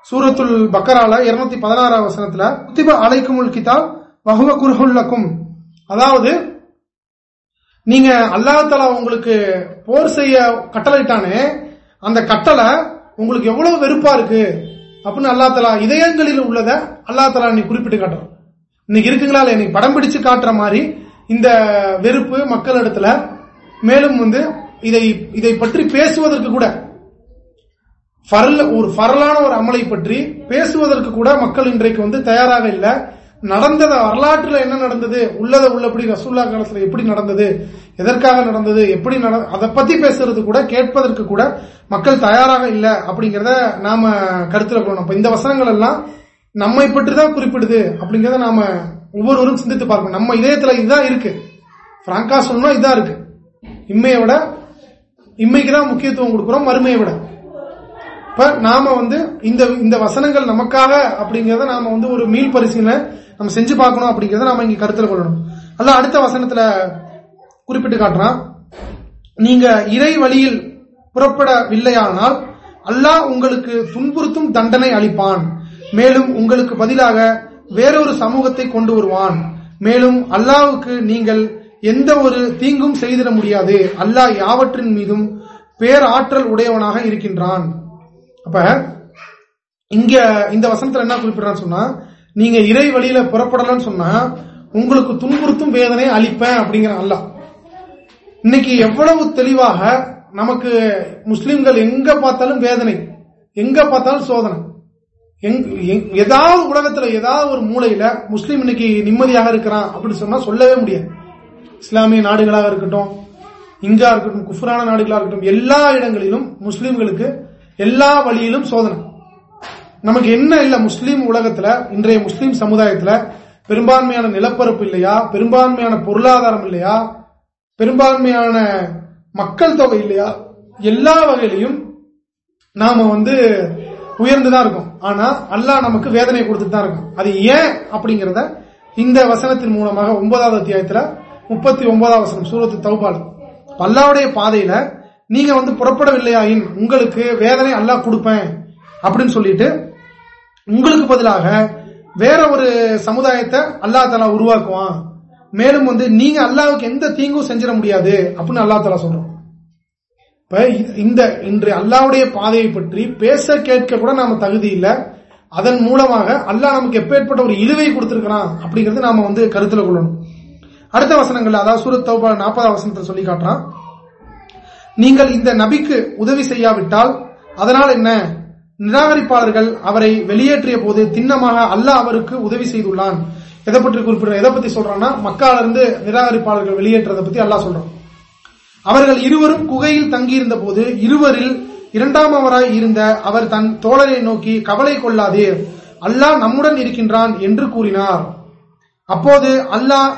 சூரத்துல் பக்கரால இருநூத்தி பதினாறாம் வசனத்துல குத்திப அலைக்குமுல் கிதாப் வகுவ குருகுல்லக்கும் அதாவது நீங்க அல்லாஹாலா உங்களுக்கு போர் செய்ய கட்டளைட்டானே அந்த கட்டளை உங்களுக்கு எவ்வளவு வெறுப்பா இருக்கு அப்படின்னு அல்லா தலா இதயங்களில் உள்ளத அல்லா தலா நீ குறிப்பிட்டு காட்டுறான். இன்னைக்கு இருக்குங்களா இன்னைக்கு படம் பிடிச்சு காட்டுற மாதிரி இந்த வெறுப்பு மக்கள் இடத்துல மேலும் வந்து இதை இதை பற்றி பேசுவதற்கு கூட ஒரு பரலான ஒரு அமலை பற்றி பேசுவதற்கு கூட மக்கள் இன்றைக்கு வந்து தயாராக இல்லை. நடந்தத வரலாற்றுல என்ன நடந்தது? உள்ளத உள்ளபடி ரசூல்லா காலத்துல எப்படி நடந்தது? எதற்காக நடந்தது? எப்படி அதை பத்தி பேசுறது கூட கேட்பதற்கு கூட மக்கள் தயாராக இல்லை அப்படிங்கறத நாம கருத்துல கொள்ளணும். இந்த வசனங்கள் எல்லாம் நம்மை பற்றி தான் குறிப்பிடுது அப்படிங்கறத நாம ஒவ்வொருவரும் சிந்தித்து பார்க்கணும். நம்ம இதயத்துல இதுதான் இருக்கு. பிராங்கா சொல்லணும் இதுதான் இருக்கு. இம்மையை விட இம்மைக்கு தான் முக்கியத்துவம் கொடுக்கிறோம் மறுமையை விட. இப்ப நாம வந்து இந்த இந்த வசனங்கள் நமக்காக அப்படிங்கறத நாம வந்து ஒரு மீள் பரிசீலனை நம்ம செஞ்சு பார்க்கணும் அப்படிங்கறத நாம இங்க கருத்தில் கொள்ளணும். அல்ல அடுத்த வசனத்துல குறிப்பிட்டு காட்டுறான். நீங்க இறை வழியில் புறப்படவில்லையானால் அல்லாஹ் உங்களுக்கு துன்புறுத்தும் தண்டனை அளிப்பான். மேலும் உங்களுக்கு பதிலாக வேறொரு சமூகத்தை கொண்டு வருவான். மேலும் அல்லாவுக்கு நீங்கள் எந்த ஒரு தீங்கும் செய்திட முடியாது. அல்லாஹ் யாவற்றின் மீதும் பேராற்றல் உடையவனாக இருக்கின்றான். அப்ப இங்க இந்த வசனத்துல என்ன குறிப்பிடறான்னு சொன்னா நீங்க இறை வழியில புறப்படலன்னு சொன்னா உங்களுக்கு துன்புறுத்தும் வேதனை அளிப்பேன் அப்படிங்கிற அல்லாஹ். இன்னைக்கு எவ்வளவு தெளிவாக நமக்கு முஸ்லிம்கள் எங்க பார்த்தாலும் வேதனை எங்க பார்த்தாலும் சோதனை. ஏதாவது உலகத்துல ஏதாவது ஒரு மூலையில முஸ்லீம் இன்னைக்கு நிம்மதியாக இருக்கிறான் அப்படின்னு சொன்னா சொல்லவே முடியாது. இஸ்லாமிய நாடுகளாக இருக்கட்டும் இங்கா இருக்கட்டும் குஃபரான நாடுகளாக இருக்கட்டும் எல்லா இடங்களிலும் முஸ்லீம்களுக்கு எல்லா வழியிலும் சோதனை. நமக்கு என்ன இல்ல முஸ்லீம் உலகத்துல இன்றைய முஸ்லீம் சமுதாயத்துல பெரும்பான்மையான நிலப்பரப்பு இல்லையா பெரும்பான்மையான பொருளாதாரம் இல்லையா பெரும்பான்மையான மக்கள் தொகை இல்லையா எல்லா வகையிலையும் நாம வந்து உயர்ந்துதான் இருக்கோம். ஆனா அல்லாஹ் நமக்கு வேதனை கொடுத்துட்டு தான் இருக்கும் அது ஏன் அப்படிங்கறத இந்த வசனத்தின் மூலமாக ஒன்பதாவது அத்தியாயத்துல முப்பத்தி ஒன்பதாவது வசனம் சூரத்து தௌபால். அல்லாவுடைய பாதையில நீங்க வந்து புறப்படவில்லையாயின் உங்களுக்கு வேதனை அல்லாஹ் கொடுப்பேன் அப்படின்னு சொல்லிட்டு உங்களுக்கு பதிலாக வேற ஒரு சமுதாயத்தை அல்லா தலா உருவாக்குவான். மேலும் வந்து நீங்க அல்லாவுக்கு எந்த தீங்கும் செஞ்சிட முடியாது அப்படின்னு அல்லா தலா சொல்றோம் இப்ப இந்த இன்று அல்லாவுடைய பாதையை பற்றி பேச கேட்க கூட நாம தகுதி இல்லை. அதன் மூலமாக அல்லாஹ் நமக்கு எப்பேற்பட்ட ஒரு இழுவை கொடுத்திருக்கிறான் அப்படிங்கறது நாம வந்து கருத்துல கொள்ளணும். அடுத்த வசனங்கள் அதாவது சூரத் தௌபா நாற்பதாம் வசனத்தை சொல்லி காட்டுறான். நீங்கள் இந்த நபிக்கு உதவி செய்யாவிட்டால் அதனால் என்ன? நிராகரிப்பாளர்கள் அவரை வெளியேற்றிய போது திண்ணமாக அல்லாஹ் அவருக்கு உதவி செய்துள்ளான். எதை பற்றி குறிப்பிட எதை பத்தி சொல்றான்னா மக்கால இருந்து நிராகரிப்பாளர்கள் வெளியேற்றதை பத்தி அல்லாஹ் சொல்றான். அவர்கள் இருவரும் குகையில் தங்கியிருந்த போது இருவரில் இரண்டாமவராய் இருந்த அவர் தன் தோழரை நோக்கி கவலை கொள்ளாதே அல்லாஹ் நம்முடன் இருக்கின்றான் என்று கூறினார். அப்போது அல்லாஹ்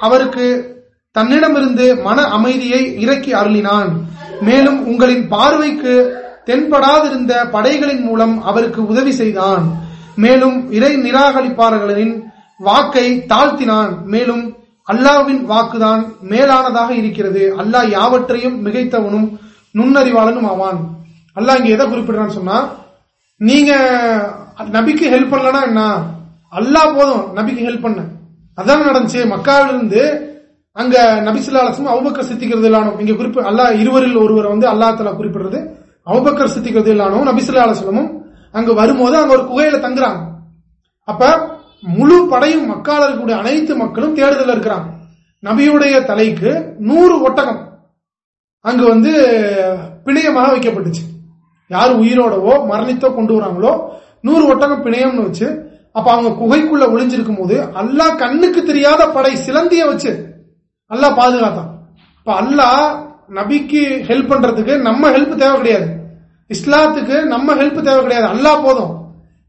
அவருக்கு தன்னிடமிருந்து மன அமைதியை இறக்கி அருளினான். மேலும் உங்களின் பார்வைக்கு தென்படாதிருந்த படைகளின் மூலம் அவருக்கு உதவி செய்தான். மேலும் இறை நிராகரிப்பாளர்களின் வாக்கை தாழ்த்தினான். மேலும் அல்லாவின் வாக்குதான் மேலானதாக இருக்கிறது. அல்லாஹ் யாவற்றையும் மிகைத்தவனும் நுண்ணறிவாளனும் ஆவான். அல்லாஹ் இங்க எதை குறிப்பிடுறான்னு சொன்னா நீங்க நபிக்கு ஹெல்ப் பண்ணலன்னா என்ன? அல்லாஹ் போதும் நபிக்கு ஹெல்ப் பண்ண. அதான் நடந்துச்சு. மக்காவிலிருந்து அங்க நபிசுல்லாசம் அவுபக்கர் சித்திக்கிறது இல்லானோ இங்க குறிப்பு அல்லா இருவரில் ஒருவர் வந்து அல்லா தலா குறிப்பிடுறது. அவுபக்கர் சித்திக்கிறது இல்லானோ நபிசுல்லாசலமும் அங்க வரும்போது அங்க ஒரு குகையில தங்குறாங்க. அப்ப முழு படையும் மக்கால் இருக்கக்கூடிய அனைத்து மக்களும் தேடுதல் இருக்கிறாங்க. நபியுடைய தலைக்கு நூறு ஒட்டகம் அங்கு வந்து பிணையமாக வைக்கப்பட்டுச்சு. யார் உயிரோடவோ மரணித்தோ கொண்டு வராங்களோ நூறு ஒட்டகம் பிணையம்னு வச்சு அப்ப அவங்க குகைக்குள்ள ஒளிஞ்சிருக்கும் போது அல்லா கண்ணுக்கு தெரியாத படை சிலந்திய வச்சு அல்லா பாதுகாத்தான். இப்ப அல்லா நபிக்கு ஹெல்ப் பண்றதுக்கு நம்ம ஹெல்ப் தேவை கிடையாது. இஸ்லாத்துக்கு நம்ம ஹெல்ப் தேவை கிடையாது. அல்லா போதும்.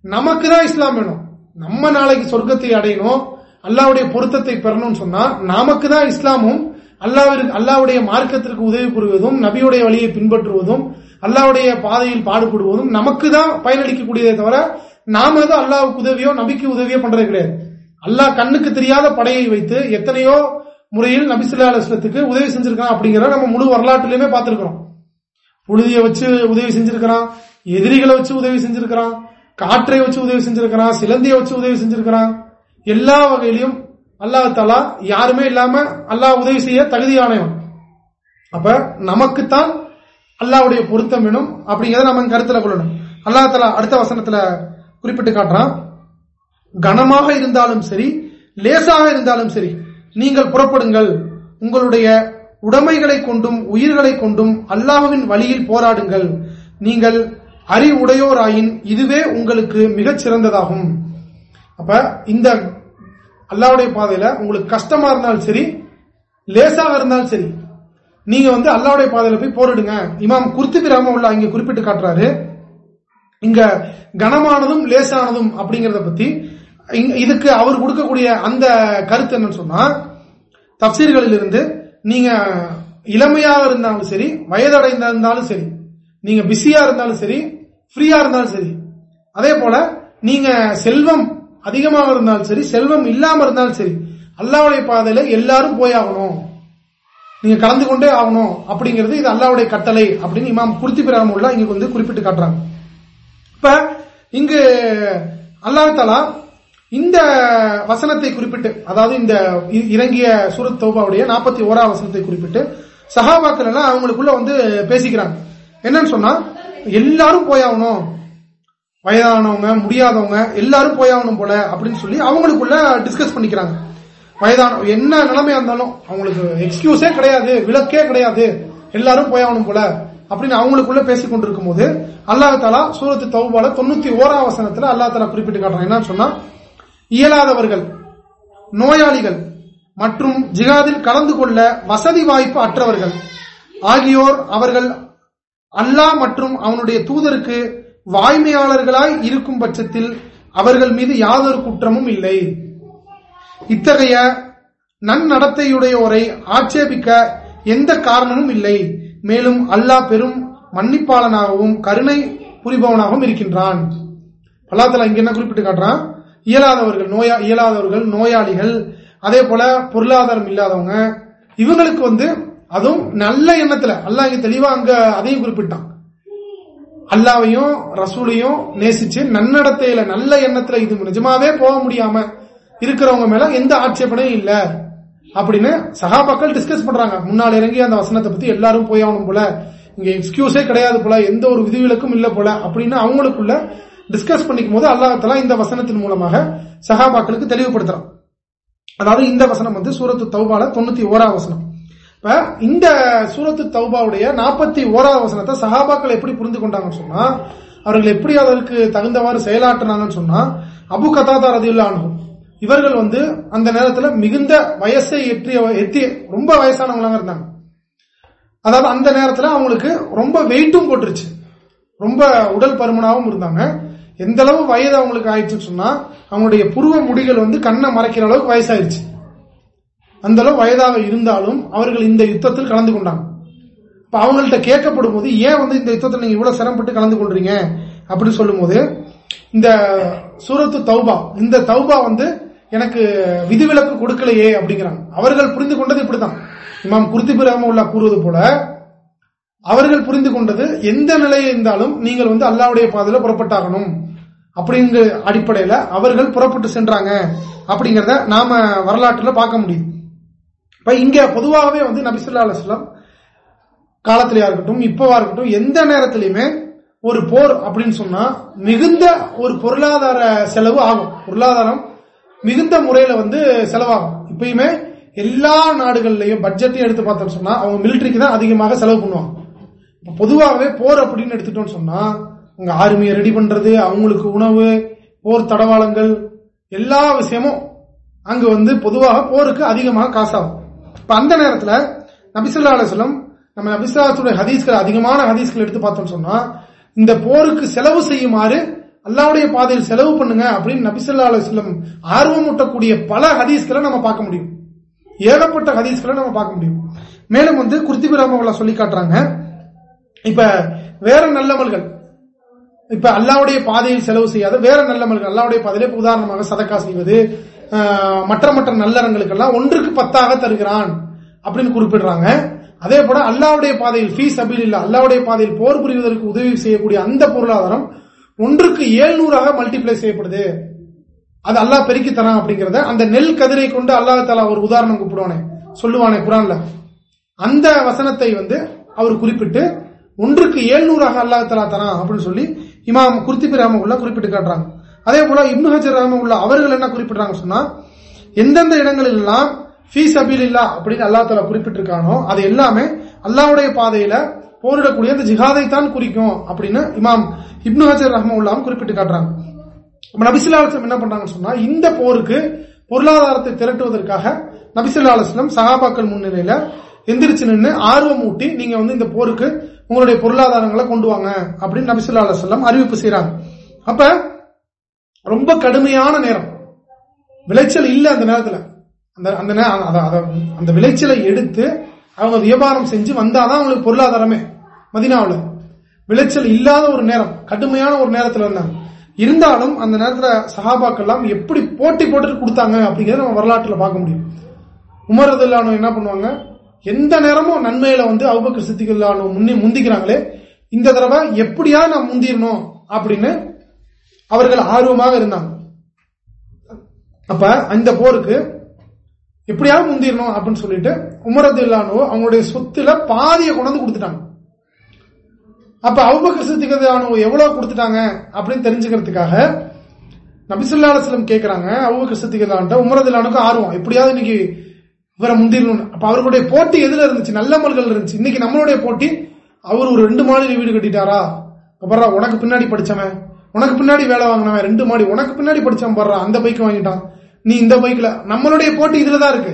நமக்கு தான் இஸ்லாம் வேணும். நம்ம நாளைக்கு சொர்க்கத்தை அடையணும் அல்லாவுடைய பொருத்தத்தை பெறணும்னு சொன்னா நமக்கு தான் இஸ்லாமும் அல்லாவிற்கு அல்லாவுடைய மார்க்கத்திற்கு உதவி புரிவதும் நபியுடைய வழியை பின்பற்றுவதும் அல்லாவுடைய பாதையில் பாடுபடுவதும் நமக்கு தான் பயனளிக்கக்கூடியதே தவிர நாம தான் அல்லாவுக்கு உதவியோ நபிக்கு உதவியோ பண்றது கிடையாது. அல்லாஹ் கண்ணுக்கு தெரியாத படையை வைத்து எத்தனையோ முறையில் நபிசுல்லா அலுவலத்துக்கு உதவி செஞ்சிருக்கான் அப்படிங்கிற நம்ம முழு வரலாற்றுலயுமே பார்த்திருக்கிறோம். புழுதியை வச்சு உதவி செஞ்சிருக்கிறான் எதிரிகளை வச்சு உதவி செஞ்சிருக்கிறான் காற்றை வச்சு உதவி செஞ்சிருக்கிறான் சிலந்தியை வச்சு உதவி செஞ்சிருக்கிறான். எல்லா வகையிலும் அல்லாஹாலா யாருமே இல்லாம அல்லாஹ் உதவி செய்ய தகுதியானவன். அப்ப நமக்குத்தான் அல்லாவுடைய பொருத்தம் வேணும் அப்படிங்கறத நம்ம கருத்துல கொள்ளணும். அல்லா தலா அடுத்த வசனத்துல குறிப்பிட்டு காட்டுறான். கனமாக இருந்தாலும் சரி லேசாக இருந்தாலும் சரி நீங்கள் புறப்படுங்கள். உங்களுடைய உடைமைகளை கொண்டும் உயிர்களை கொண்டும் அல்லாஹுவின் வழியில் போராடுங்கள். நீங்கள் அறிவுடையோராயின் இதுவே உங்களுக்கு மிகச் சிறந்ததாகும். அப்ப இந்த அல்லாவுடைய பாதையில உங்களுக்கு கஷ்டமா இருந்தாலும் சரி லேசாக இருந்தாலும் சரி நீங்க வந்து அல்லாவுடைய பாதையில போய் போரிடுங்க. இமாம் குர்த்துபி உள்ள இங்க குறிப்பிட்டு காட்டுறாரு. இங்க கனமானதும் லேசானதும் அப்படிங்கறத பத்தி இதுக்கு அவர் கொடுக்கக்கூடிய அந்த கருத்து என்னன்னு சொன்னா தப்சீர்களில் இருந்து நீங்க இளமையாக இருந்தாலும் சரி வயதடைந்திருந்தாலும் சரி நீங்க பிஸியா இருந்தாலும் சரி ஃப்ரீயா இருந்தாலும் சரி. அதே போல நீங்க செல்வம் அதிகமாக இருந்தாலும் சரி செல்வம் இல்லாம இருந்தாலும் சரி அல்லாவுடைய பாதையில எல்லாரும் போய் ஆகணும். நீங்க கலந்து கொண்டே ஆகணும் அப்படிங்கிறது இது அல்லாவுடைய கட்டளை அப்படின்னு இமாம் குர்த்தி பிராமுல்லா இங்க வந்து குறிப்பிட்டு காட்டுறாங்க. இப்ப இங்கு அல்லாஹாலா இந்த வசனத்தை குறிப்பிட்டு அதாவது இந்த இறங்கிய சூரத் தோபாவுடைய நாற்பத்தி ஓரா வசனத்தை குறிப்பிட்டு சகாபாக்கள் எல்லாம் அவங்களுக்குள்ள வந்து பேசிக்கிறாங்க. என்னன்னு சொன்னா எல்லாரும் போயாகணும். வயதானவங்க முடியாதவங்க எல்லாரும் போயாகணும் போல அப்படின்னு சொல்லி அவங்களுக்குள்ள டிஸ்கஸ் பண்ணிக்கிறாங்க. வயதான என்ன நிலைமையா இருந்தாலும் அவங்களுக்கு எக்ஸ்கியூஸே கிடையாது விளக்கே கிடையாது. எல்லாரும் போயாகணும் போல அப்படின்னு அவங்களுக்குள்ள பேசிக் கொண்டிருக்கும் போது அல்லாஹ் தாலா சூரத்து தௌபால தொண்ணூத்தி ஓராம் வசனத்துல அல்லா தாலா குறிப்பிட்டு காட்டுறான். என்னன்னு சொன்னா இயலாதவர்கள் நோயாளிகள் மற்றும் ஜிகாதில் கலந்து கொள்ள வசதி வாய்ப்பு அற்றவர்கள் ஆகியோர் அவர்கள் அல்லாஹ் மற்றும் அவனுடைய தூதருக்கு வாய்மையாளர்களாய் இருக்கும் பட்சத்தில் அவர்கள் மீது யாதொரு குற்றமும் இல்லை. இத்தகைய நன்னடத்தையுடையோரை ஆட்சேபிக்க எந்த காரணமும் இல்லை. மேலும் அல்லாஹ் பெரும் மன்னிப்பாளனாகவும் கருணை புரிபவனாகவும் இருக்கின்றான். பல்லாத்தலா இங்க என்ன குறிப்பிட்டு காட்டுறான்? இயலாதவர்கள் நோயா இயலாதவர்கள் நோயாளிகள் அதே போல பொருளாதாரம் இல்லாதவங்க இவங்களுக்கு வந்து அதுவும் நல்ல எண்ணத்துல. அல்லா இங்க தெளிவா அங்க அதையும் குறிப்பிட்டான். அல்லாவையும் ரசூலையும் நேசிச்சு நன்னடத்தையில நல்ல எண்ணத்துல இது நிஜமாவே போக முடியாம இருக்கிறவங்க மேல எந்த ஆட்சேபனையும் இல்ல அப்படின்னு சகாபாக்கள் டிஸ்கஸ் பண்றாங்க. முன்னால் இறங்கி அந்த வசனத்தை பத்தி எல்லாரும் போய் ஆகணும் போல. இங்க எக்ஸ்கியூஸே கிடையாது போல. எந்த ஒரு விதிவிலக்கும் இல்ல போல அப்படின்னு அவங்களுக்குள்ள டிஸ்கஸ் பண்ணிக்கும் போது அல்லாஹலா இந்த வசனத்தின் மூலமாக சகாபாக்களுக்கு தெளிவுபடுத்துறான். அதாவது இந்த வசனம் வந்து சூரத்து தௌபால தொண்ணூத்தி ஓரா வசனம். இப்ப இந்த சூரத்து தௌபாவுடைய நாற்பத்தி ஓராவது வசனத்தை சஹாபாக்கள் எப்படி புரிந்து கொண்டாங்கன்னு சொன்னா அவர்கள் எப்படி அதற்கு தகுந்தவாறு செயலாற்றினாங்கன்னு சொன்னா அபு கதாதார் ரதியுல்லா அனுகும் இவர்கள் வந்து அந்த நேரத்தில் மிகுந்த வயசை எற்றிய எத்திய ரொம்ப வயசானவங்களாங்க இருந்தாங்க. அதாவது அந்த நேரத்தில் அவங்களுக்கு ரொம்ப வெயிட்டும் போட்டுருச்சு. ரொம்ப உடல் பருமனாகவும் இருந்தாங்க. எந்த அளவு வயது அவங்களுக்கு ஆயிடுச்சுன்னு சொன்னா அவங்களுடைய புருவ முடிகள் வந்து கண்ணை மறைக்கிற அளவுக்கு வயசாயிருச்சு. அந்த அளவு வயதாக இருந்தாலும் அவர்கள் இந்த யுத்தத்தில் கலந்து கொண்டாங்க. இப்ப அவங்கள்ட்ட கேட்கப்படும் போது ஏன் வந்து இந்த யுத்தத்தில் நீங்க இவ்வளவு சிரமப்பட்டு கலந்து கொள்றீங்க? அப்படின்னு சொல்லும் போது இந்த சூரத்து தௌபா இந்த தௌபா வந்து எனக்கு விதிவிலக்கு கொடுக்கலையே அப்படிங்கிறாங்க. அவர்கள் புரிந்து கொண்டது இப்படிதான் இமாம் குருத்திபிராம உள்ள கூறுவது போல அவர்கள் புரிந்து கொண்டது எந்த நிலையை இருந்தாலும் நீங்கள் வந்து அல்லாவுடைய பாதையில புறப்பட்டாகணும். அப்படிங்கிற அடிப்படையில அவர்கள் புறப்பட்டு சென்றாங்க. அப்படிங்கறத நாம வரலாற்றுல பார்க்க முடியும் இப்ப இங்க பொதுவாகவே வந்து நபிசுல்லா அலுவலாம் காலத்திலேயா இருக்கட்டும் இப்பவா இருக்கட்டும் எந்த நேரத்திலயுமே ஒரு போர் அப்படின்னு சொன்னா மிகுந்த ஒரு பொருளாதார செலவு ஆகும். பொருளாதாரம் மிகுந்த முறையில வந்து செலவாகும். இப்பயுமே எல்லா நாடுகள்லயும் பட்ஜெட்டையும் எடுத்து பார்த்தோம் சொன்னா அவங்க மிலிட்டரிக்கு தான் அதிகமாக செலவு பண்ணுவாங்க. பொதுவாகவே போர் அப்படின்னு எடுத்துட்டோம்னு சொன்னா உங்க ஆர்மியை ரெடி பண்றது அவங்களுக்கு உணவு போர் தடவாளங்கள் எல்லா விஷயமும் அங்கு வந்து பொதுவாக போருக்கு அதிகமாக காசாகும். இப்ப அந்த நேரத்தில் நபிசுல்லா அலுவலம் நம்ம நபிசுல்லாத்துடைய ஹதீஸ்கள் அதிகமான ஹதீஸ்கள் எடுத்து பார்த்தோம் சொன்னா இந்த போருக்கு செலவு செய்யுமாறு அல்லாவுடைய பாதையில் செலவு பண்ணுங்க அப்படின்னு நபிசுல்லா அலுவலம் ஆர்வம் ஊட்டக்கூடிய பல ஹதீஸ்களை நம்ம பார்க்க முடியும். ஏகப்பட்ட ஹதீஸ்களை நம்ம பார்க்க முடியும். மேலும் வந்து குர்த்திபிராம சொல்லி காட்டுறாங்க இப்ப வேற நல்லமல்கள் இப்ப அல்லாவுடைய பாதையில் செலவு செய்யாத வேற நல்லமல்கள் அல்லாவுடைய பாதையில உதாரணமாக சதக்கா செய்வது மற்ற மற்ற நல்லறங்களுக்கெல்லாம் ஒன்றுக்கு பத்தாக தருகிறான் அப்படின்னு குறிப்பிடுறாங்க. அதே போல அல்லாவுடைய பாதையில் ஃபீஸ் அபில் இல்ல அல்லாவுடைய பாதையில் போர் புரிவதற்கு உதவி செய்யக்கூடிய அந்த பொருளாதாரம் ஒன்றுக்கு ஏழ்நூறாக மல்டிப்ளை செய்யப்படுது. அது அல்லாஹ் பெருக்கி தரான் அப்படிங்கறத அந்த நெல் கதிரை கொண்டு அல்லாஹ் தாலா ஒரு உதாரணம் கூப்பிடுவானே சொல்லுவானே குரான்ல. அந்த வசனத்தை வந்து அவர் குறிப்பிட்டு ஒன்றுக்கு ஏழ்நூறாக அல்லாஹ் தலா தரான் அப்படின்னு சொல்லி இமாம் குர்த்திபி ராமகுல்லா குறிப்பிட்டு காட்டுறாங்க. அதே போல இப்னு ஹஜர் ரஹமுல்லா அவர்கள் என்ன குறிப்பிடுறாங்க சொன்னா எந்தெந்த இடங்களில் எல்லாம் ஃபீஸ் அபீல் இல்லா அப்படின்னு அல்லா தலா குறிப்பிட்டிருக்கானோ அது எல்லாமே அல்லாவுடைய பாதையில போரிடக்கூடிய அந்த ஜிஹாதை தான் குறிக்கும் அப்படின்னு இமாம் இப்னு ஹஜர் ரஹமுல்லாவும் குறிப்பிட்டு காட்டுறாங்க. நபிசுல்லா அலுவலம் என்ன பண்றாங்கன்னு சொன்னா இந்த போருக்கு பொருளாதாரத்தை திரட்டுவதற்காக நபிசுல்லா அலுவலம் சகாபாக்கள் முன்னிலையில எந்திரிச்சு நின்று ஆர்வம் ஊட்டி நீங்க வந்து இந்த போருக்கு உங்களுடைய பொருளாதாரங்களை கொண்டு வாங்க அப்படின்னு நபிசுல்லா அலுவலம் அறிவிப்பு செய்யறாங்க அப்ப ரொம்ப கடுமையான நேரம். விளைச்சல் இல்லை அந்த நேரத்தில். அந்த அந்த அந்த விளைச்சலை எடுத்து அவங்க வியாபாரம் செஞ்சு வந்தாதான் அவங்களுக்கு பொருளாதாரமே. மதினாவில். விளைச்சல் இல்லாத ஒரு நேரம் கடுமையான ஒரு நேரத்தில் இருந்தாங்க இருந்தாலும் அந்த நேரத்தில் சஹாபாக்கெல்லாம் எப்படி போட்டி போட்டுட்டு கொடுத்தாங்க அப்படிங்கறத நம்ம வரலாற்றில் பார்க்க முடியும். உமரதுல்லானோ என்ன பண்ணுவாங்க? எந்த நேரமும் நன்மையில வந்து அவுபக்கர் சித்திகளானோ முன்னி முந்திக்கிறாங்களே இந்த தடவை எப்படியா நான் முந்திரணும் அப்படின்னு அவர்கள் ஆர்வமாக இருந்தாங்க. அப்ப அந்த போருக்கு எப்படியாவது முந்திரணும் அப்படின்னு சொல்லிட்டு உமரது இல்லானோ அவங்களுடைய சொத்துல பாதியை கொண்டாந்து கொடுத்துட்டாங்க. அப்ப அவுபக்கர் சித்திகதானோ எவ்வளவு கொடுத்துட்டாங்க அப்படின்னு தெரிஞ்சுக்கிறதுக்காக நபிசுல்லா அலுவலம் கேட்கிறாங்க அவுபக்கர் சித்திகதான்ட்ட உமரது இல்லானுக்கு ஆர்வம். எப்படியாவது இன்னைக்கு இவரை முந்திரணும் அப்ப அவர்களுடைய போட்டி எதுல இருந்துச்சு? நல்ல மல்கள் இருந்துச்சு. இன்னைக்கு நம்மளுடைய போட்டி அவர் ஒரு ரெண்டு மாநில வீடு கட்டிட்டாரா? அப்புறம் உனக்கு பின்னாடி படிச்சவன். உனக்கு பின்னாடி வேலை வாங்கினவன் ரெண்டு மாடி உனக்கு பின்னாடி படிச்சவன் பர்றா அந்த பைக் வாங்கிட்டான். நீ இந்த பைக்ல நம்மளுடைய போட்டி இதுலதான் இருக்கு.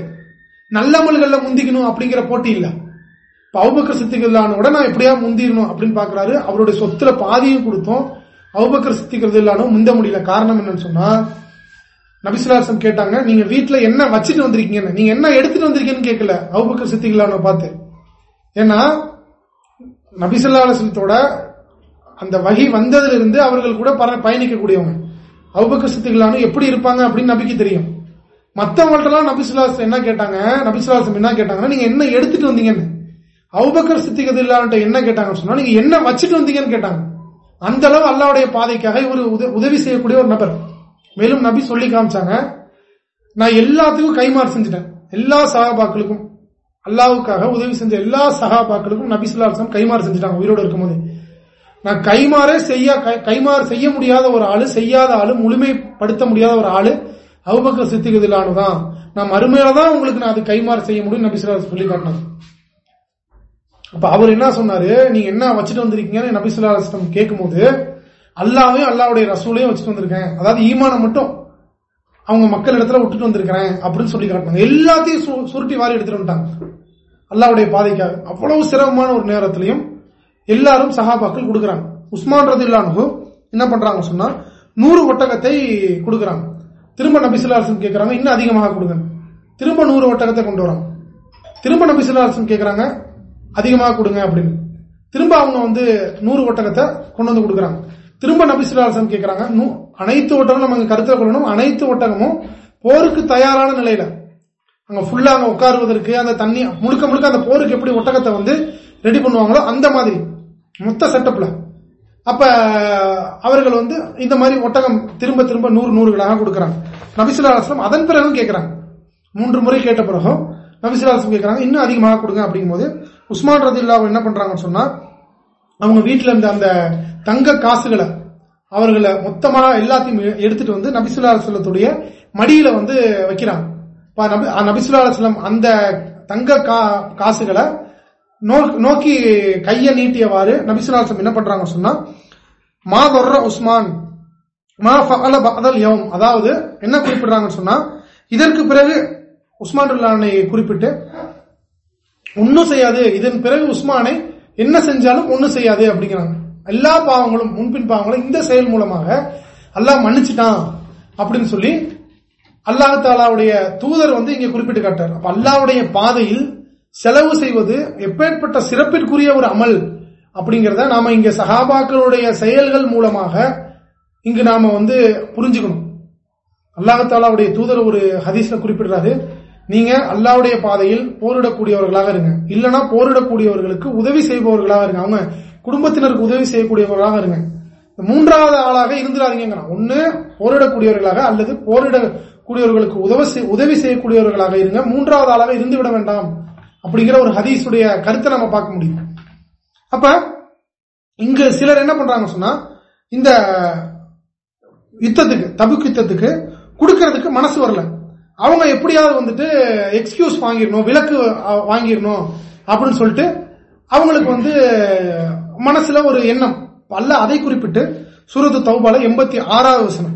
நல்லமல்கள்ல முந்திக்கணும் அப்படிங்கிற போட்டி இல்ல. அவுபக்கர் சித்திகள் கூட நான் எப்படியா முந்திரணும் அப்படின்னு பாக்குறாரு. அவருடைய சொத்துல பாதியும் கொடுத்தோம். அவுபக்கர் சித்திக்கிறது இல்லாம முந்த முடியல. காரணம் என்னன்னு சொன்னா நபிசுலாசம் கேட்டாங்க நீங்க வீட்டுல என்ன வச்சுட்டு வந்திருக்கீங்க நீங்க என்ன எடுத்துட்டு வந்திருக்கீங்கன்னு கேட்கல அவுபக்கர் சித்திகளான பார்த்து. ஏன்னா நபிசுல்லாசத்தோட அந்த வகை வந்ததிலிருந்து அவர்கள் கூட பயணிக்கக்கூடியவங்க. அவுபக்கர் சித்திகளான எப்படி இருப்பாங்க அப்படின்னு நபிக்கு தெரியும். மற்றவங்கள்ட்டலாம் நபிசுலாசம் என்ன கேட்டாங்க? நபிசுலாசம் என்ன கேட்டாங்கன்னா நீங்க என்ன எடுத்துட்டு வந்தீங்கன்னு? அவுபக்கர் சித்திகது இல்லாட்ட என்ன கேட்டாங்கன்னு சொன்னா நீங்க என்ன வச்சுட்டு வந்தீங்கன்னு? கேட்டாங்க. அந்த அளவு அல்லாவுடைய பாதைக்காக இவர் உதவி செய்யக்கூடிய ஒரு நபர். மேலும் நபி சொல்லி காமிச்சாங்க நான் எல்லாத்துக்கும் கைமாறு செஞ்சுட்டேன். எல்லா சகாபாக்களுக்கும் அல்லாவுக்காக உதவி செஞ்ச எல்லா சகாபாக்களுக்கும் நபிசுல்லாசம் கைமாறு செஞ்சுட்டாங்க. உயிரோடு இருக்கும்போது. நான் கைமாறே செய்ய கைமாறு செய்ய முடியாத ஒரு ஆளு செய்யாத ஆளு முழுமைப்படுத்த முடியாத ஒரு ஆளு அவுபக்க சித்திகதிலானுதான் நான் மறுமையில தான் உங்களுக்கு நான் அது கைமாறு செய்ய முடியும் நபி சொல்லி காட்டினாங்க. அப்ப அவர் என்ன சொன்னாரு? நீங்க என்ன வச்சுட்டு வந்திருக்கீங்கன்னு நபி கேட்கும் போது அல்லாவையும் அல்லாவுடைய ரசூலையும் வச்சுட்டு வந்திருக்கேன். அதாவது ஈமானம் மட்டும் அவங்க மக்கள் இடத்துல விட்டுட்டு வந்திருக்கிறேன் அப்படின்னு சொல்லி காட்டினாங்க. எல்லாத்தையும் சுருட்டி வாரி எடுத்துட்டு வந்துட்டாங்க. அல்லாவுடைய பாதைக்காக. அவ்வளவு சிரமமான ஒரு நேரத்திலையும் எல்லாரும் சகாபாக்கள் கொடுக்கறாங்க. உஸ்மான் ரது இல்லானு என்ன பண்றாங்க சொன்னா நூறு ஒட்டகத்தை கொடுக்கறாங்க. திரும்ப நபிசுல்லாசன் கேட்கறாங்க இன்னும் அதிகமாக கொடுங்க. திரும்ப நூறு ஒட்டகத்தை கொண்டு வராங்க. திரும்ப நபிசுல்லாசன் கேட்கறாங்க அதிகமாக கொடுங்க அப்படின்னு. திரும்ப அவங்க வந்து நூறு ஒட்டகத்தை கொண்டு வந்து கொடுக்குறாங்க. திரும்ப நபிசுல்லாசன் கேட்கறாங்க அனைத்து ஒட்டகம் நம்ம கருத்தில் கொள்ளணும். அனைத்து ஒட்டகமும் போருக்கு தயாரான நிலையில. அங்க ஃபுல்லா அங்க உட்காருவதற்கு அந்த தண்ணி முழுக்க முழுக்க அந்த போருக்கு எப்படி ஒட்டகத்தை வந்து ரெடி பண்ணுவாங்களோ அந்த மாதிரி. மொத்த செட்டப்ல. அப்ப அவர்கள் வந்து இந்த மாதிரி ஒட்டகம் திரும்ப திரும்ப நூறு நூறுகளாக கொடுக்கறாங்க. நபிசுல்லாஸ்லம் அதன் பிறகும் கேட்கிறாங்க மூன்று முறை கேட்ட பிறகும் நபிசுல்லாஸ்லம் கேட்கறாங்க இன்னும் அதிகமாக கொடுங்க அப்படிங்கும் போது உஸ்மான் ரதில்லா என்ன பண்றாங்கன்னு சொன்னா அவங்க வீட்டுல இருந்த அந்த தங்க காசுகளை அவர்களை மொத்தமாக எல்லாத்தையும் எடுத்துட்டு வந்து நபிசுல்லா சொல்லத்துடைய மடியில வந்து வைக்கிறாங்க. நபிசுல்லா அலுவலம் அந்த தங்க காசுகளை நோக்கி கையை நீட்டியவாறு நபிசுலாசம் என்ன பண்றாங்க சொன்னா மா தொர்ற உஸ்மான் மா ஃபஅல பஅதல் யௌம். அதாவது என்ன குறிப்பிடுறாங்கன்னு சொன்னா இதற்கு பிறகு உஸ்மான் குறிப்பிட்டு ஒன்னும் செய்யாது இதன் பிறகு உஸ்மானை என்ன செஞ்சாலும் ஒன்னும் செய்யாது அப்படிங்கிறாங்க. எல்லா பாவங்களும் முன்பின் பாவங்களும் இந்த செயல் மூலமாக அல்லாஹ் மன்னிச்சுட்டான் அப்படின்னு சொல்லி அல்லாஹ் தாலாவுடைய தூதர் வந்து இங்க குறிப்பிட்டு காட்டார் அப்ப அல்லாவுடைய பாதையில் செலவு செய்வது எப்பேற்பட்ட சிறப்பிற்குரிய ஒரு அமல் அப்படிங்கிறத நாம இங்க சகாபாக்களுடைய செயல்கள் மூலமாக இங்கு நாம வந்து புரிஞ்சுக்கணும். அல்லாஹாலாவுடைய தூதர் ஒரு ஹதீஸ்ல குறிப்பிடுறாரு. நீங்க அல்லாவுடைய பாதையில் போரிடக்கூடியவர்களாக இருங்க. இல்லனா போரிடக்கூடியவர்களுக்கு உதவி செய்பவர்களாக இருங்க. அவங்க குடும்பத்தினருக்கு உதவி செய்யக்கூடியவர்களாக இருங்க. மூன்றாவது ஆளாக இருந்துடாதீங்க ஒன்னு போரிடக்கூடியவர்களாக அல்லது போரிடக்கூடியவர்களுக்கு உதவி உதவி செய்யக்கூடியவர்களாக இருங்க. மூன்றாவது ஆளாக இருந்து விட வேண்டாம். அப்படிங்கிற ஒரு ஹதீஸுடைய கருத்தை நம்ம பார்க்க முடியும். அப்ப இங்க சிலர் என்ன பண்றாங்க சொன்னா இந்த யுத்தத்துக்கு தபுக்கு யுத்தத்துக்கு கொடுக்கறதுக்கு மனசு வரல. அவங்க எப்படியாவது வந்துட்டு எக்ஸ்கியூஸ் வாங்கிடணும் விலக்கு வாங்கிடணும் அப்படின்னு சொல்லிட்டு அவங்களுக்கு வந்து மனசுல ஒரு எண்ணம். அல்ல அதை குறிப்பிட்டு சூரத்து தௌபால எண்பத்தி ஆறாவது வசனம்.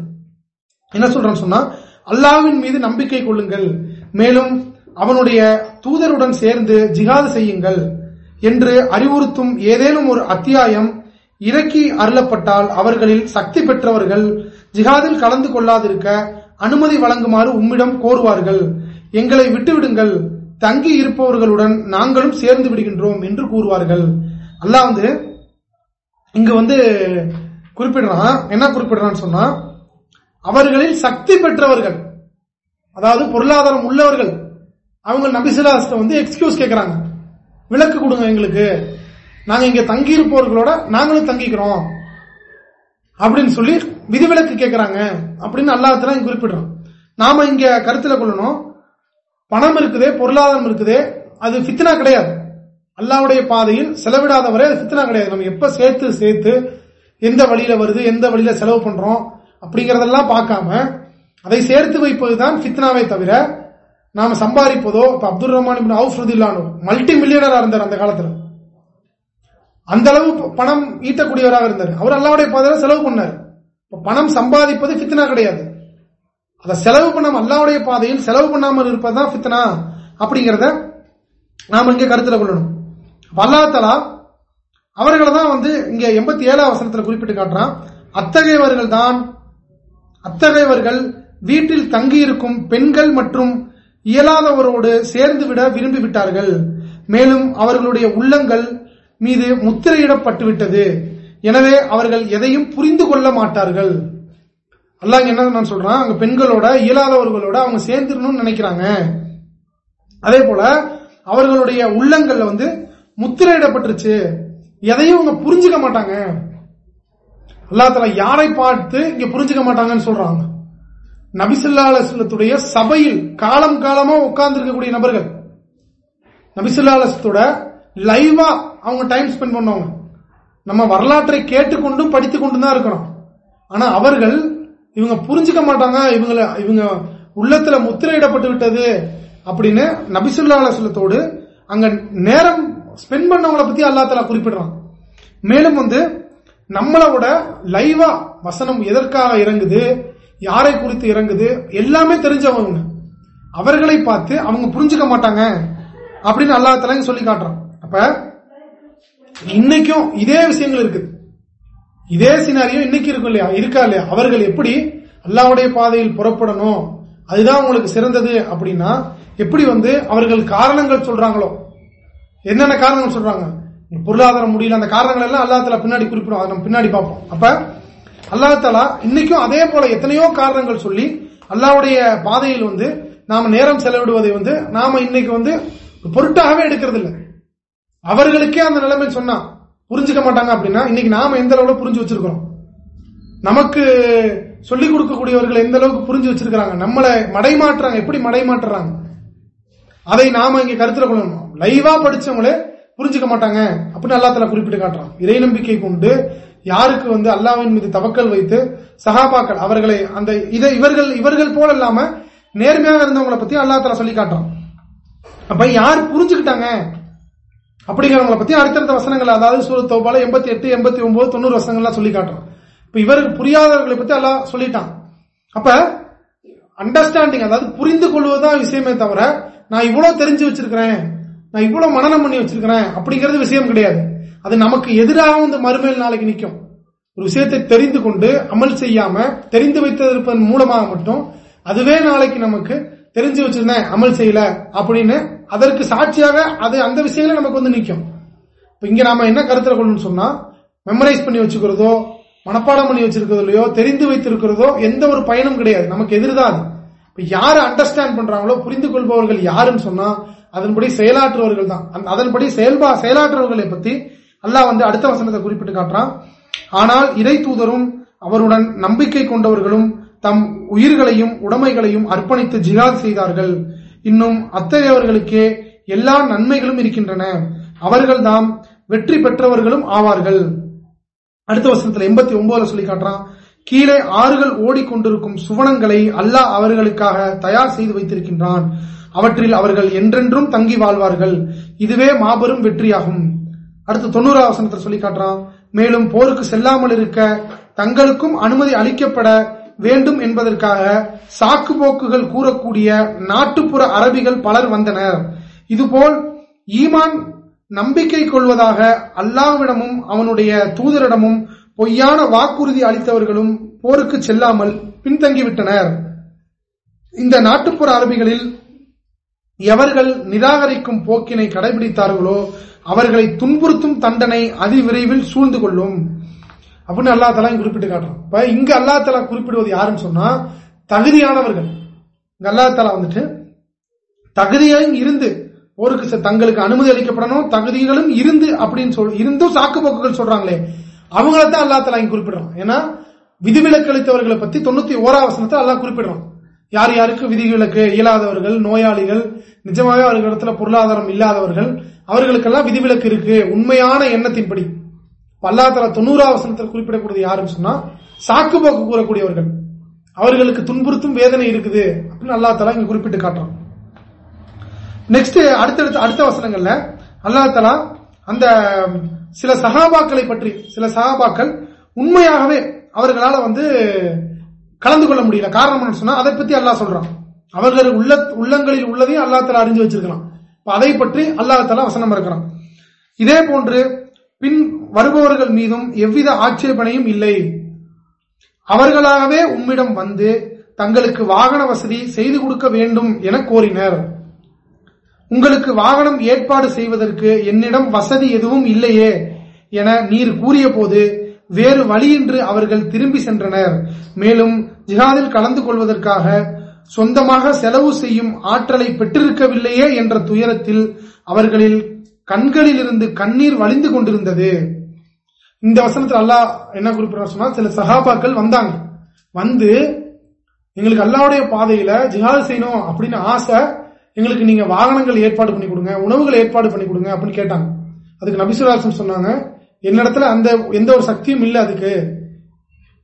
என்ன சொல்றேன்னு சொன்னா அல்லாவின் மீது நம்பிக்கை கொள்ளுங்கள். மேலும் அவனுடைய தூதருடன் சேர்ந்து ஜிகாது செய்யுங்கள் என்று அறிவுறுத்தும் ஏதேனும் ஒரு அத்தியாயம் இறக்கி அருளப்பட்டால் அவர்களில் சக்தி பெற்றவர்கள் ஜிகாதில் கலந்து கொள்ளாதிருக்க அனுமதி வழங்குமாறு உம்மிடம் கோருவார்கள். எங்களை விட்டுவிடுங்கள். தங்கி இருப்பவர்களுடன் நாங்களும் சேர்ந்து விடுகின்றோம் என்று கூறுவார்கள். அல்லாஹ் வந்து இங்கு வந்து குறிப்பிடுறான். என்ன குறிப்பிடுறான்னு சொன்னா அவர்களில் சக்தி பெற்றவர்கள் அதாவது பொருளாதாரம் உள்ளவர்கள் அவங்க நபிசிலாஸ்ட வந்து எக்ஸ்கியூஸ் கேட்கறாங்க விளக்கு கொடுங்க எங்களுக்கு. நாங்க இங்க தங்கி இருப்பவர்களோட நாங்களும் தங்கிக்கிறோம். அப்படின்னு சொல்லி விதிவிலக்கு கேட்கறாங்க அப்படின்னு அல்லாஹத்துல குறிப்பிடுறோம் நாம இங்க கருத்துல கொள்ளணும். பணம் இருக்குதே பொருளாதாரம் இருக்குதே. அது ஃபித்னா கிடையாது. அல்லாவுடைய பாதையில் செலவிடாத வரை அது ஃபித்னா கிடையாது. நம்ம எப்ப சேர்த்து சேர்த்து எந்த வழியில வருது எந்த வழியில செலவு பண்றோம் அப்படிங்கறதெல்லாம் பார்க்காம அதை சேர்த்து வைப்பதுதான் ஃபித்னாவே தவிர நாம சம்பாதிப்பதோ இப்ப அப்துல் ரஹ்மான் அவுஃப் ரதில்லானோ மல்டி மில்லியனரா இருந்தார் அந்த காலத்துல. அந்த அளவு பணம் ஈட்டக்கூடியவராக இருந்தார். அவர் அல்லாவுடைய பாதையில செலவு பண்ணார். பணம் சம்பாதிப்பது ஃபித்னா கிடையாது. அதை செலவு பண்ண அல்லாவுடைய பாதையில் செலவு பண்ணாமல் இருப்பதுதான் ஃபித்னா அப்படிங்கிறத நாம் இங்கே கருத்தில் கொள்ளணும். அல்லாத்தலா அவர்களை தான் வந்து இங்க எண்பத்தி ஏழாம் வசனத்தில் குறிப்பிட்டு காட்டுறான். அத்தகையவர்கள் தான் அத்தகையவர்கள் வீட்டில் தங்கியிருக்கும் பெண்கள் மற்றும் இயலாதவரோடு சேர்ந்து விட விரும்பி விட்டார்கள் மேலும் அவர்களுடைய உள்ளங்கள் மீது முத்திரையிடப்பட்டுவிட்டது. எனவே அவர்கள் எதையும் புரிந்து கொள்ள மாட்டார்கள். அல்லாங்க என்ன நான் சொல்றேன்? அங்க பெண்களோட இயலாதவர்களோட அவங்க சேர்ந்துடணும்னு நினைக்கிறாங்க. அதே போல அவர்களுடைய உள்ளங்கள்ல வந்து முத்திரையிடப்பட்டுருச்சு. எதையும் அவங்க புரிஞ்சுக்க மாட்டாங்க. அல்லா யாரை பார்த்து இங்க புரிஞ்சுக்க மாட்டாங்கன்னு சொல்றாங்க? நபிசுல்லா சபையில் காலம் காலமா உட்கார்ந்து இருக்கக்கூடிய நபர்கள் நபிசுல்லா லைவா அவங்க டைம் ஸ்பெண்ட் பண்ணுவாங்க. நம்ம வரலாற்றை கேட்டுக்கொண்டும் படித்துக் கொண்டும் தான் இருக்கிறோம். ஆனா அவர்கள் இவங்க புரிஞ்சுக்க மாட்டாங்க இவங்களை இவங்க உள்ளத்துல முத்திரையிடப்பட்டு விட்டது அப்படின்னு நபிசுல்லா அங்க நேரம் ஸ்பெண்ட் பண்ணவங்களை பத்தி அல்லா தலா குறிப்பிடுறான். மேலும் வந்து நம்மளோட லைவா வசனம் எதற்காக இறங்குது யாரை குறித்து இறங்குது? எல்லாமே தெரிஞ்சவங்க. அவர்களை பார்த்து அவங்க புரிஞ்சுக்க மாட்டாங்க அப்படின்னு அல்லா தலைங்க சொல்லி காட்டுறான். அப்ப இன்னைக்கும் இதே விஷயங்கள் இருக்குது. இதே சினாரியோ இன்னைக்கு இருக்கும் இல்லையா? இருக்கா இல்லையா? அவர்கள் எப்படி அல்லாவுடைய பாதையில் புறப்படணும்? அதுதான் உங்களுக்கு சிறந்தது அப்படின்னா எப்படி வந்து அவர்கள் காரணங்கள் சொல்றாங்களோ? என்னென்ன காரணங்கள் சொல்றாங்க? பொருளாதாரம் முடியல அந்த காரணங்கள் எல்லாம் அல்லாத்துல பின்னாடி குறிப்பிடும் அதை நம்ம பின்னாடி பார்ப்போம். அப்ப அல்லா தலா இன்னைக்கும் அதே போல எத்தனையோ காரணங்கள் சொல்லி அல்லாவுடைய பாதையில் வந்து நாம நேரம் செலவிடுவதை வந்து நாம இன்னைக்கு வந்து பொருட்டாகவே எடுக்கிறது இல்லை அவர்களுக்கே அந்த நிலைமை சொன்னா புரிஞ்சுக்க மாட்டாங்க அப்படின்னா இன்னைக்கு நாம எந்த அளவுல புரிஞ்சு வச்சிருக்கிறோம்? நமக்கு சொல்லிக் கொடுக்கக்கூடியவர்கள் எந்த அளவுக்கு புரிஞ்சு வச்சிருக்கிறாங்க? நம்மளை மடைமாற்றுறாங்க. எப்படி மடைமாற்றுறாங்க? அதை நாம இங்க கருத்துல கொள்ளணும். லைவா படிச்சவங்களே புரிஞ்சுக்க மாட்டாங்க அப்படின்னு அல்லாத்துல குறிப்பிட்டு காட்டுறான். இறை நம்பிக்கை கொண்டு யாருக்கு வந்து அல்லாவின் மீது தவக்கல் வைத்து சகாபாக்கள் அவர்களை அந்த இதை இவர்கள் இவர்கள் போல இல்லாம நேர்மையாக இருந்தவங்களை பத்தி அல்லாத்தலா சொல்லி காட்டுறான். அப்ப யார் புரிஞ்சுக்கிட்டாங்க? அப்படிங்கிறவங்களை பத்தி அடுத்தடுத்த வசனங்கள் அதாவது சூரத் தோபால எண்பத்தி எட்டு எண்பத்தி ஒன்பது தொண்ணூறு வசனங்கள்லாம் சொல்லி காட்டுறான். இப்ப இவருக்கு புரியாதவர்களை பத்தி அல்லா சொல்லிட்டான். அப்ப அண்டர்ஸ்டாண்டிங் அதாவது புரிந்து கொள்வதுதான் விஷயமே தவிர நான் இவ்வளவு தெரிஞ்சு வச்சிருக்கிறேன் நான் இவ்வளவு மனநம் பண்ணி வச்சிருக்கிறேன் அப்படிங்கிறது விஷயம் கிடையாது. அது நமக்கு எதிராக வந்து மறுமையில் நாளைக்கு நிற்கும். ஒரு விஷயத்தை தெரிந்து கொண்டு அமல் செய்யாம தெரிந்து வைத்திருப்பதன் மூலமாக மட்டும் அதுவே நாளைக்கு நமக்கு தெரிஞ்சு வச்சிருந்தேன் அமல் செய்யல அப்படின்னு அதற்கு சாட்சியாக அது அந்த விஷயங்கள நமக்கு வந்து நிற்கும். இப்ப இங்க நாம என்ன கருத்துல கொள்ளணும்னு சொன்னா மெமரைஸ் பண்ணி வச்சுக்கிறதோ மனப்பாடம் பண்ணி வச்சிருக்கிறதுலையோ தெரிந்து வைத்திருக்கிறதோ எந்த ஒரு பயனும் கிடையாது. நமக்கு எதிர்தான் அது. இப்ப அண்டர்ஸ்டாண்ட் பண்றாங்களோ புரிந்து கொள்பவர்கள் யாருன்னு சொன்னா அதன்படி செயலாற்றுவர்கள் தான். அதன்படி செயல்பா செயலாற்றுவர்களை பத்தி அல்லாஹ் வந்து அடுத்த வசனத்தை குறிப்பிட்டு காட்டுறான். ஆனால் இறை தூதரும் அவருடன் நம்பிக்கை கொண்டவர்களும் தம் உயிர்களையும் உடைமைகளையும் அர்ப்பணித்து ஜிகாது செய்தார்கள். இன்னும் அத்தகையவர்களுக்கே எல்லா நன்மைகளும் இருக்கின்றன. அவர்கள்தாம் வெற்றி பெற்றவர்களும் ஆவார்கள். அடுத்த வருஷத்துல எண்பத்தி ஒன்பதுல சொல்லி காட்டுறான். கீழே ஆறுகள் ஓடிக்கொண்டிருக்கும் சுவனங்களை அல்லாஹ் அவர்களுக்காக தயார் செய்து வைத்திருக்கின்றான். அவற்றில் அவர்கள் என்றென்றும் தங்கி வாழ்வார்கள். இதுவே மாபெரும் வெற்றியாகும். அடுத்து தொண்ணூறு வசனத்தில் சொல்லி காட்டுறான். மேலும் போருக்கு செல்லாமல் இருக்க தங்களுக்கும் அனுமதி அளிக்கப்பட வேண்டும் என்பதற்காக சாக்கு போக்குகள் கூறக்கூடிய நாட்டுப்புற அரபிகள் பலர் வந்தனர். இதுபோல் ஈமான் நம்பிக்கை கொள்வதாக அல்லாவிடமும் அவனுடைய தூதரிடமும் பொய்யான வாக்குறுதி அளித்தவர்களும் போருக்கு செல்லாமல் பின்தங்கிவிட்டனர். இந்த நாட்டுப்புற அரபிகளில் எவர்கள் நிராகரிக்கும் போக்கினை கடைபிடித்தார்களோ அவர்களை துன்புறுத்தும் தண்டனை அதிவிரைவில் சூழ்ந்து கொள்ளும். அப்படின்னு அல்லா தலா குறிப்பிட்டு காட்டுறோம் இப்ப இங்க அல்லா தலா குறிப்பிடுவது யாருன்னு சொன்னா தகுதியானவர்கள். இங்க அல்லா தலா வந்துட்டு தகுதியும் இருந்து போருக்கு தங்களுக்கு அனுமதி அளிக்கப்படணும் தகுதிகளும் இருந்து அப்படின்னு சொல் இருந்தும் சாக்கு போக்குகள் சொல்றாங்களே அவங்களத்தான் அல்லா தலா இங்க குறிப்பிடுறான். ஏன்னா விதிவிலக்கு அளித்தவர்களை பத்தி தொண்ணூத்தி ஓராவசனத்தை அல்லா குறிப்பிடுறான். யார் யாருக்கு விதிவிலக்கு இயலாதவர்கள் நோயாளிகள் நிஜமாவே அவர்களிடத்துல பொருளாதாரம் இல்லாதவர்கள் அவர்களுக்கெல்லாம் விதிவிலக்கு இருக்கு. உண்மையான எண்ணத்தின்படி. பல்லாத்தர தொண்ணூறாவசனத்தில் குறிப்பிடக்கூடியது யாருன்னு சொன்னா சாக்கு போக்கு கூறக்கூடியவர்கள். அவர்களுக்கு துன்புறுத்தும் வேதனை இருக்குது அப்படின்னு அல்லா தலா இங்க குறிப்பிட்டு காட்டுறான். நெக்ஸ்ட் அடுத்தடுத்த அடுத்த வசனங்கள்ல அல்லா தலா அந்த சில சகாபாக்களை பற்றி சில சகாபாக்கள் உண்மையாகவே அவர்களால வந்து கலந்து கொள்ள முடியல. காரணம் சொன்னா அதை பத்தி அல்லாஹ் சொல்றான். அவர்கள் உள்ள உள்ளங்களில் உள்ளதையும் அல்லா தலா அறிஞ்சு வச்சிருக்கலாம் அதை பற்றி அல்லா தலா வசனம் இருக்கிறான். இதே போன்று பின் வருபவர்கள் மீதும் எவ்வித ஆட்சேபனையும் இல்லை. அவர்களாகவே உம்மிடம் வந்து தங்களுக்கு வாகன வசதி செய்து கொடுக்க வேண்டும் என கோரினர். உங்களுக்கு வாகனம் ஏற்பாடு செய்வதற்கு என்னிடம் வசதி எதுவும் இல்லையே என நீர் கூறிய போது வேறு வழியின்றி அவர்கள் திரும்பி சென்றனர். மேலும் ஜிஹாதில் கலந்து கொள்வதற்காக சொந்தமாக செலவு செய்யும் ஆற்றலை பெற்றிருக்கவில்லையே என்ற துயரத்தில் அவர்களில் கண்களிலிருந்து கண்ணீர் வழிந்து கொண்டிருந்தது. இந்த வசனத்தில் அல்லாஹ் என்ன குறிப்பிட சொன்னா சில சகாபாக்கள் வந்தாங்க. வந்து எங்களுக்கு அல்லாவுடைய பாதையில ஜிஹாது செய்யணும் அப்படின்னு ஆசை எங்களுக்கு நீங்க வாகனங்கள் ஏற்பாடு பண்ணி கொடுங்க உணவுகள் ஏற்பாடு பண்ணி கொடுங்க அப்படின்னு கேட்டாங்க. அதுக்கு நபிசுராசன் சொன்னாங்க என்னிடத்துல அந்த எந்த ஒரு சக்தியும் இல்லை அதுக்கு.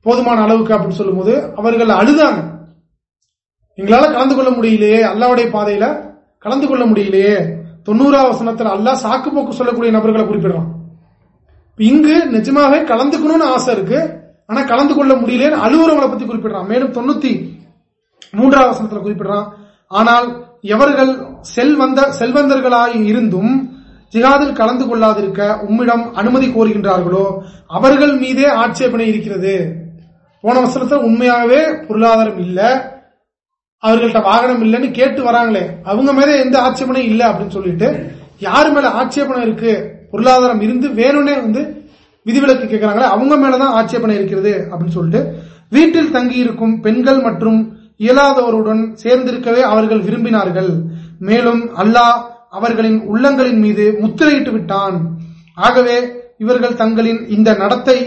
போதுமான அளவுக்கு அப்படின்னு சொல்லும் போது அவர்கள் அழுதாங்க. எங்களால கலந்து கொள்ள முடியலையே அல்லாவுடைய பாதையில கலந்து கொள்ள முடியலையே. தொண்ணூறாவது வசனத்தில் அல்லா சாக்கு போக்கு சொல்லக்கூடிய நபர்களை குறிப்பிடுறான் இங்கு நிஜமாவே கலந்துக்கணும்னு ஆசை இருக்கு. ஆனா கலந்து கொள்ள முடியலன்னு அலுவலங்களை பத்தி குறிப்பிடுறான் மேலும் தொண்ணூத்தி மூன்றாவது வசனத்துல குறிப்பிடுறான் ஆனால் எவர்கள் செல்வந்த செல்வந்தர்களாய் இருந்தும் ஜிகாதில் கலந்து கொள்ளாதிருக்க உம்மிடம் அனுமதி கோருகின்றார்களோ அவர்கள் மீதே ஆட்சேபனை இருக்கிறது. போன வசனத்தில் உண்மையாகவே பொருளாதாரம் இல்ல அவர்கள்ட்ட வாகனம் இல்லைன்னு கேட்டு வராங்களே அவங்க மேல எந்த ஆட்சேபனையும் இல்லை அப்படின்னு சொல்லிட்டு யாரு மேல ஆட்சேபனை இருக்கு? பொருளாதாரம் இருந்து வேணும்னே வந்து விதிவிலக்கு கேட்கிறாங்களே அவங்க மேலதான் ஆட்சேபனை இருக்கிறது அப்படின்னு சொல்லிட்டு வீட்டில் தங்கி இருக்கும் பெண்கள் மற்றும் இயலாதவருடன் சேர்ந்திருக்கவே அவர்கள் விரும்பினார்கள். மேலும் அல்லாஹ் அவர்களின் உள்ளங்களின் மீது முத்திரையிட்டு விட்டான். ஆகவே இவர்கள் தங்களின் இந்த நடத்தை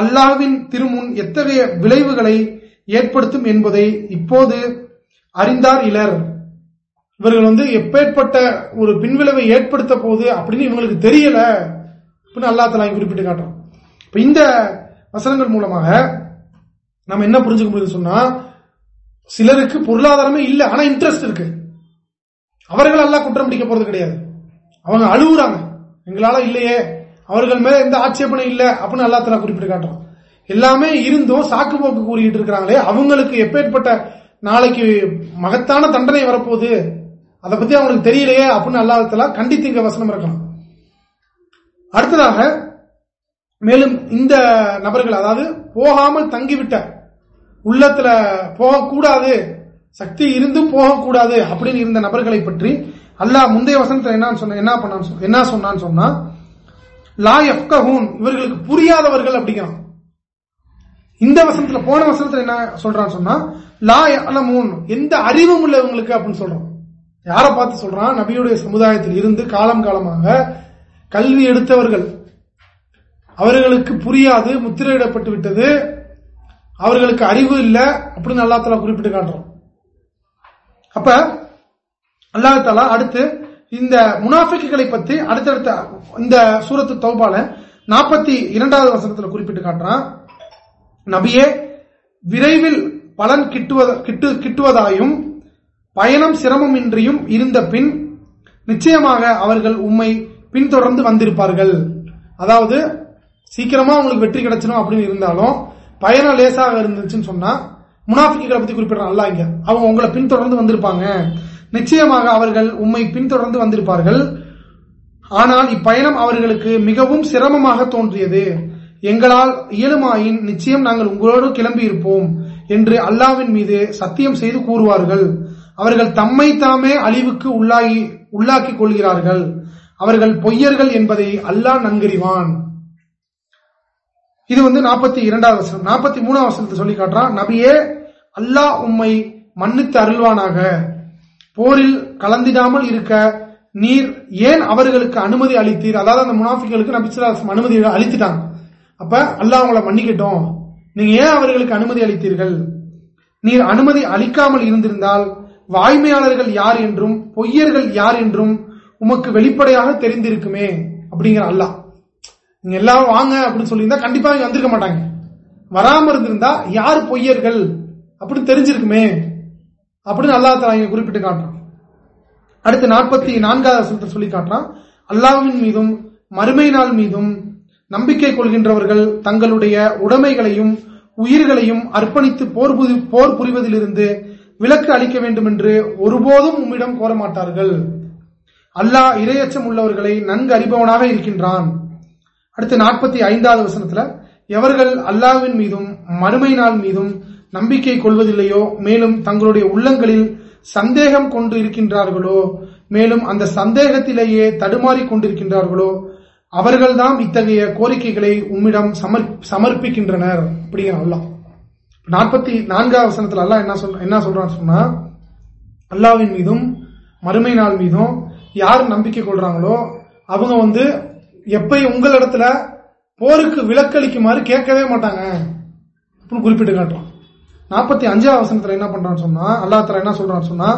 அல்லாவின் திருமுன் எத்தகைய விளைவுகளை ஏற்படுத்தும் என்பதை இப்போது அறிந்தார் இலர். இவர்கள் வந்து எப்பேற்பட்ட ஒரு பின்விளைவை ஏற்படுத்த போகுது அப்படின்னு இவங்களுக்கு தெரியல. அப்படின்னு அல்லா தலா குறிப்பிட்டு காட்டுறோம் இப்ப இந்த வசனங்கள் மூலமாக நம்ம என்ன புரிஞ்சுக்க முடியுது சொன்னா சிலருக்கு பொருளாதாரமே இல்லை ஆனா இன்ட்ரெஸ்ட் இருக்கு. அவர்கள் எல்லாம் குற்றம் பிடிக்க போறது கிடையாது. அவங்க அழுகுறாங்க. எங்களால இல்லையே. அவர்கள் மேல எந்த ஆட்சேபனை இல்லை அப்படின்னு அல்லா குறிப்பிட்டு காட்டுறோம் எல்லாமே இருந்தும் சாக்கு போக்கு கூறிட்டு இருக்கிறாங்களே அவங்களுக்கு எப்பேற்பட்ட நாளைக்கு மகத்தான தண்டனை வரப்போகுது அதை பத்தி அவங்களுக்கு தெரியலையே அப்படின்னு அல்லாஹலா கண்டித்து இங்க வசனம் இருக்கலாம் அடுத்ததாக மேலும் இந்த நபர்கள் அதாவது போகாமல் தங்கிவிட்ட உள்ளத்துல போகக்கூடாது சக்தி இருந்தும் போகக்கூடாது அப்படின்னு இருந்த நபர்களை பற்றி அல்லாஹ் முந்தைய வசனத்தில் என்ன சொன்ன என்ன பண்ண என்ன சொன்னான்னு சொன்னா லா எஃப்கஹூன் இவர்களுக்கு புரியாதவர்கள் அப்படிங்கிறான். இந்த வசனத்துல போன வசனத்துல என்ன சொல்றான்னு சொன்னா லா அலமூன் எந்த அறிவும் உள்ளவங்களுக்கு அப்படின்னு சொல்றான். யாரை பார்த்து சொல்றான்? நபியுடைய சமுதாயத்தில் இருந்து காலம் காலமாக கல்வி எடுத்தவர்கள். அவர்களுக்கு புரியாது முத்திரையிடப்பட்டு விட்டது. அவர்களுக்கு அறிவு இல்லை அப்படின்னு அல்லாத்தலா குறிப்பிட்டு காட்டுறோம் அப்ப அல்லாஹாலா அடுத்து இந்த முனாஃபிக்குகளை பத்தி அடுத்தடுத்த இந்த சூரத்து தௌபால நாற்பத்தி இரண்டாவது வசனத்தில் குறிப்பிட்டு காட்டுறான். நபியே விரைவில் பலன் கிட்டு கிட்டுவதாயும் பயணம் சிரமமின்றியும் இருந்த பின் நிச்சயமாக அவர்கள் உண்மை பின்தொடர்ந்து வந்திருப்பார்கள். அதாவது சீக்கிரமா அவங்களுக்கு வெற்றி கிடைச்சிடும் அப்படின்னு இருந்தாலும் பயணம் லேசாக இருந்துச்சுன்னு சொன்னா முனாஃபிகளை பத்தி குறிப்பிடறான் அல்லா இங்க. அவங்க உங்களை பின்தொடர்ந்து வந்திருப்பாங்க. நிச்சயமாக அவர்கள் உண்மை பின்தொடர்ந்து வந்திருப்பார்கள். ஆனால் இப்பயணம் அவர்களுக்கு மிகவும் சிரமமாக தோன்றியது. எங்களால் இயலுமாயின் நிச்சயம் நாங்கள் உங்களோடு கிளம்பி இருப்போம் என்று அல்லாவின் மீது சத்தியம் செய்து கூறுவார்கள். அவர்கள் தம்மை தாமே அழிவுக்கு உள்ளாகி உள்ளாக்கிக் கொள்கிறார்கள். அவர்கள் பொய்யர்கள் என்பதை அல்லாஹ் நன்கறிவான். இது வந்து நாற்பத்தி இரண்டாவது வசனம். நாற்பத்தி மூணாவது வசனத்தை சொல்லி காட்டுறான் நபியே அல்லாஹ் உம்மை மன்னித்து அருள்வானாக. போரில் கலந்திடாமல் இருக்க நீர் ஏன் அவர்களுக்கு அனுமதி அளித்தீர்? அதாவது அந்த முனாஃபிகளுக்கு நபிசுலாசம் அனுமதி அளித்துட்டாங்க. அப்ப அல்லாஹ் அவங்களை மன்னிக்கட்டும். நீங்க ஏன் அவர்களுக்கு அனுமதி அளித்தீர்கள்? நீர் அனுமதி அளிக்காமல் இருந்திருந்தால் வாய்மையாளர்கள் யார் என்றும் பொய்யர்கள் யார் என்றும் உமக்கு வெளிப்படையாக தெரிந்திருக்குமே அப்படிங்கிற அல்லாஹ். நீங்க எல்லாரும் வாங்க அப்படின்னு சொல்லியிருந்தா கண்டிப்பா இங்க வந்திருக்க மாட்டாங்க. வராம இருந்திருந்தா யார் பொய்யர்கள்? அப்படின்னு தெரிஞ்சிருக்குமே. அப்படின்னு அல்லா தலா இங்க குறிப்பிட்டு காட்டுறான். அடுத்து நாற்பத்தி நான்காவது சொல்லி காட்டுறான். அல்லாவின் மீதும் மறுமை நாள் மீதும் நம்பிக்கை கொள்கின்றவர்கள் தங்களுடைய உடைமைகளையும் உயிர்களையும் அர்ப்பணித்து போர் போர் புரிவதிலிருந்து விலக்கு அளிக்க வேண்டும் என்று ஒருபோதும் உம்மிடம் கோர மாட்டார்கள் அல்லாஹ் இரையச்சம் உள்ளவர்களை நன்கு அறிபவனாக இருக்கின்றான். அடுத்து நாற்பத்தி ஐந்தாவது வசனத்துல எவர்கள் அல்லாவின் மீதும் மறுமை நாள் மீதும் நம்பிக்கை கொள்வதில்லையோ மேலும் தங்களுடைய உள்ளங்களில் சந்தேகம் கொண்டு இருக்கின்றார்களோ மேலும் அந்த சந்தேகத்திலேயே தடுமாறி கொண்டிருக்கின்றார்களோ அவர்கள்தான் இத்தகைய கோரிக்கைகளை உம்மிடம் சமர்ப்பிக்கின்றனர். அப்படிங்கிற அல்லா நாற்பத்தி நான்காவது வசனத்துல அல்லா என்ன சொல் என்ன சொல்றான்னு சொன்னா அல்லாவின் மீதும் மறுமை நாள் மீதும் யார் நம்பிக்கை கொள்றாங்களோ அவங்க வந்து எப்பயும் உங்களிடத்துல போருக்கு விலக்களிக்குமாறு கேட்கவே மாட்டாங்க. அப்படின்னு குறிப்பிட்டு காட்டுறோம். நாற்பத்தி அஞ்சாவது வசனத்துல என்ன பண்றான்னு சொன்னா அல்லா தலா என்ன சொல்றான்னு சொன்னா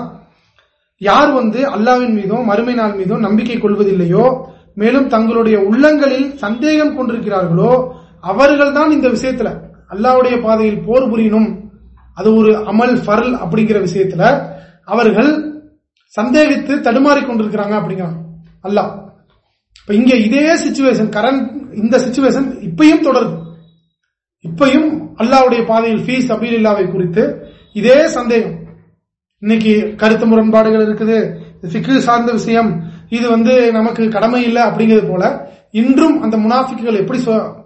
யார் வந்து அல்லாவின் மீதும் மறுமை நாள் மீதும் நம்பிக்கை கொள்வதில்லையோ மேலும் தங்களுடைய உள்ளங்களில் சந்தேகம் கொண்டிருக்கிறார்களோ அவர்கள் தான் இந்த விஷயத்துல அல்லாவுடைய பாதையில் போர் புரியணும் அது ஒரு அமல் ஃபர்ல் அப்படிங்கிற விஷயத்துல அவர்கள் சந்தேகித்து தடுமாறி கொண்டிருக்கிறாங்க அப்படிங்கிறான் அல்லாஹ். இப்ப இங்க இதே சிச்சுவேஷன் கரண்ட் இந்த சிச்சுவேஷன் இப்பயும் தொடருது. இப்பயும் அல்லாவுடைய பாதையில் ஃபீஸ் அபீல் குறித்து இதே சந்தேகம். இன்னைக்கு கருத்து முரண்பாடுகள் இருக்குது சிக்கு சார்ந்த விஷயம் இது வந்து நமக்கு கடமை இல்லை அப்படிங்கிறது போல இன்றும் அந்த முனாஃபிக்குகள் எப்படி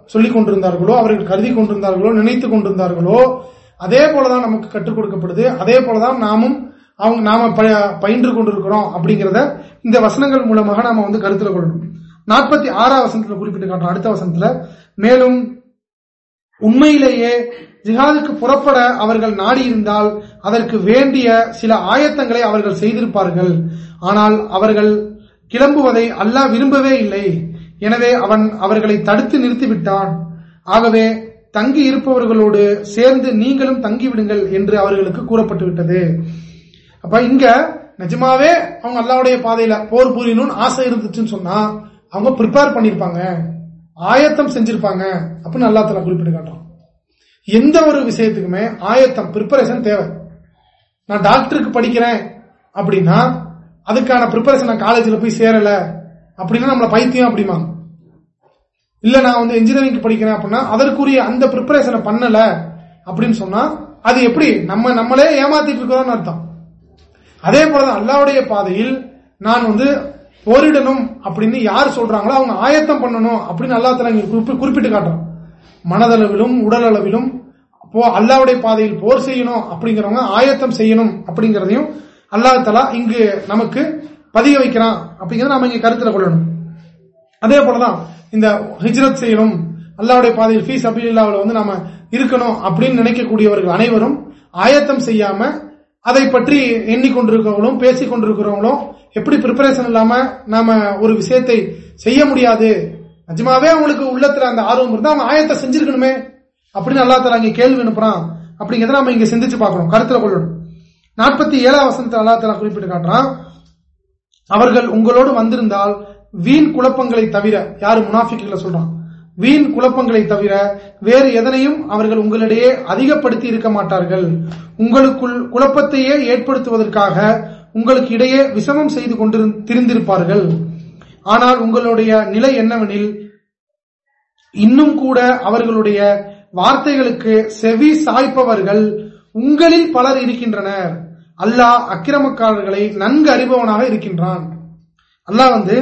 சொல்லிக் கொண்டிருந்தார்களோ அவர்கள் கருதி கொண்டிருந்தார்களோ நினைத்துக் கொண்டிருந்தார்களோ அதே போலதான் நமக்கு கற்றுக் கொடுக்கப்படுது அதே போலதான் நாமும் அவங்க நாம பயின்று கொண்டிருக்கிறோம் அப்படிங்கறத இந்த வசனங்கள் மூலமாக நாம வந்து கருத்தில் கொள்ளணும். நாற்பத்தி ஆறாம் வசனத்துல குறிப்பிட்டு காட்டுறோம் அடுத்த வசனத்துல மேலும் உண்மையிலேயே ஜிஹாதுக்கு புறப்பட அவர்கள் நாடியிருந்தால் அதற்கு வேண்டிய சில ஆயத்தங்களை அவர்கள் செய்திருப்பார்கள். ஆனால் அவர்கள் கிளம்புவதை அல்லாஹ் விரும்பவே இல்லை. எனவே அவன் அவர்களை தடுத்து நிறுத்திவிட்டான். ஆகவே தங்கி இருப்பவர்களோடு சேர்ந்து நீங்களும் தங்கிவிடுங்கள் என்று அவர்களுக்கு கூறப்பட்டு விட்டது. அப்ப இங்க நிஜமாவே அவங்க அல்லாவுடைய பாதையில போர் புரியணும்னு ஆசை இருந்துச்சுன்னு சொன்னா அவங்க ப்ரிப்பேர் பண்ணிருப்பாங்க. ஆயத்தம் செஞ்சிருப்பாங்க. அப்படின்னு அல்லா தலா குறிப்பிட்டு காட்டுறான் எந்த ஒரு விஷயத்துக்குமே ஆயத்தம் ப்ரிப்பரேஷன் தேவை. நான் டாக்டருக்கு படிக்கிறேன் அப்படின்னா அதுக்கான ப்ரிப்பரேஷன் நான் காலேஜில் போய் சேரல அப்படின்னா நம்மளை பைத்தியம் அப்படிமா இல்ல நான் வந்து இன்ஜினியரிங் படிக்கிறேன் அப்படின்னா அதற்குரிய அந்த ப்ரிப்பரேஷனை பண்ணல அப்படின்னு சொன்னா அது எப்படி? நம்ம நம்மளே ஏமாத்திட்டு இருக்கிறோம்னு அர்த்தம். அதே போலதான் அல்லாவுடைய பாதையில் நான் வந்து போரிடணும் அப்படின்னு யார் சொல்றாங்களோ அவங்க ஆயத்தம் பண்ணணும் அப்படின்னு அல்லா தலா குறிப்பிட்டு காட்டுறோம் மனதளவிலும் உடல் அளவிலும் அல்லாவுடைய பாதையில் போர் செய்யணும் அப்படிங்கிறவங்க ஆயத்தம் செய்யணும் அப்படிங்கறதையும் அல்லா தலா இங்கு நமக்கு பதிய வைக்கிறான் அப்படிங்கறத நாம இங்க கருத்துல கொள்ளணும். அதே போலதான் இந்த ஹிஜ்ரத் செய்யணும் அல்லாவுடைய பாதையில் ஃபீஸ் அபில்லாவில் வந்து நாம இருக்கணும் அப்படின்னு நினைக்கக்கூடியவர்கள் அனைவரும் ஆயத்தம் செய்யாம அதை பற்றி எண்ணிக்கொண்டிருக்கிறவங்களும் பேசிக் கொண்டிருக்கிறவங்களும் எப்படி ப்ரிப்பரேஷன் இல்லாம நாம ஒரு விஷயத்தை செய்ய முடியாது? நிஜமாவே அவங்களுக்கு உள்ளத்துல அந்த ஆர்வம் இருந்தா அவங்க ஆயத்தை செஞ்சிருக்கணுமே. அப்படின்னு அல்லா தலா இங்க கேள்வி அனுப்புறான். அப்படிங்கிறத நம்ம இங்க சிந்திச்சு பார்க்கணும் கருத்துல கொள்ளணும். நாற்பத்தி ஏழாம் வசனத்தில் அல்லா தலா குறிப்பிட்டு காட்டுறான் அவர்கள் உங்களோடு வந்திருந்தால் வீண் குழப்பங்களை தவிர யாரு முனாஃபிக்களை சொல்றான்? வீண் குழப்பங்களை தவிர வேறு எதனையும் அவர்கள் உங்களிடையே அதிகப்படுத்தி இருக்க மாட்டார்கள். உங்களுக்குள் குழப்பத்தையே ஏற்படுத்துவதற்காக உங்களுக்கு இடையே விசமம் செய்து கொண்டு திரிந்திருப்பார்கள். ஆனால் உங்களுடைய நிலை என்னவெனில் இன்னும் கூட அவர்களுடைய வார்த்தைகளுக்கு செவி சாய்ப்பவர்கள் உங்களில் பலர் இருக்கின்றனர். அல்லாஹ் அக்கிரமக்காரர்களை நன்கு அறிபவனாக இருக்கின்றான். அல்லாஹ் வந்து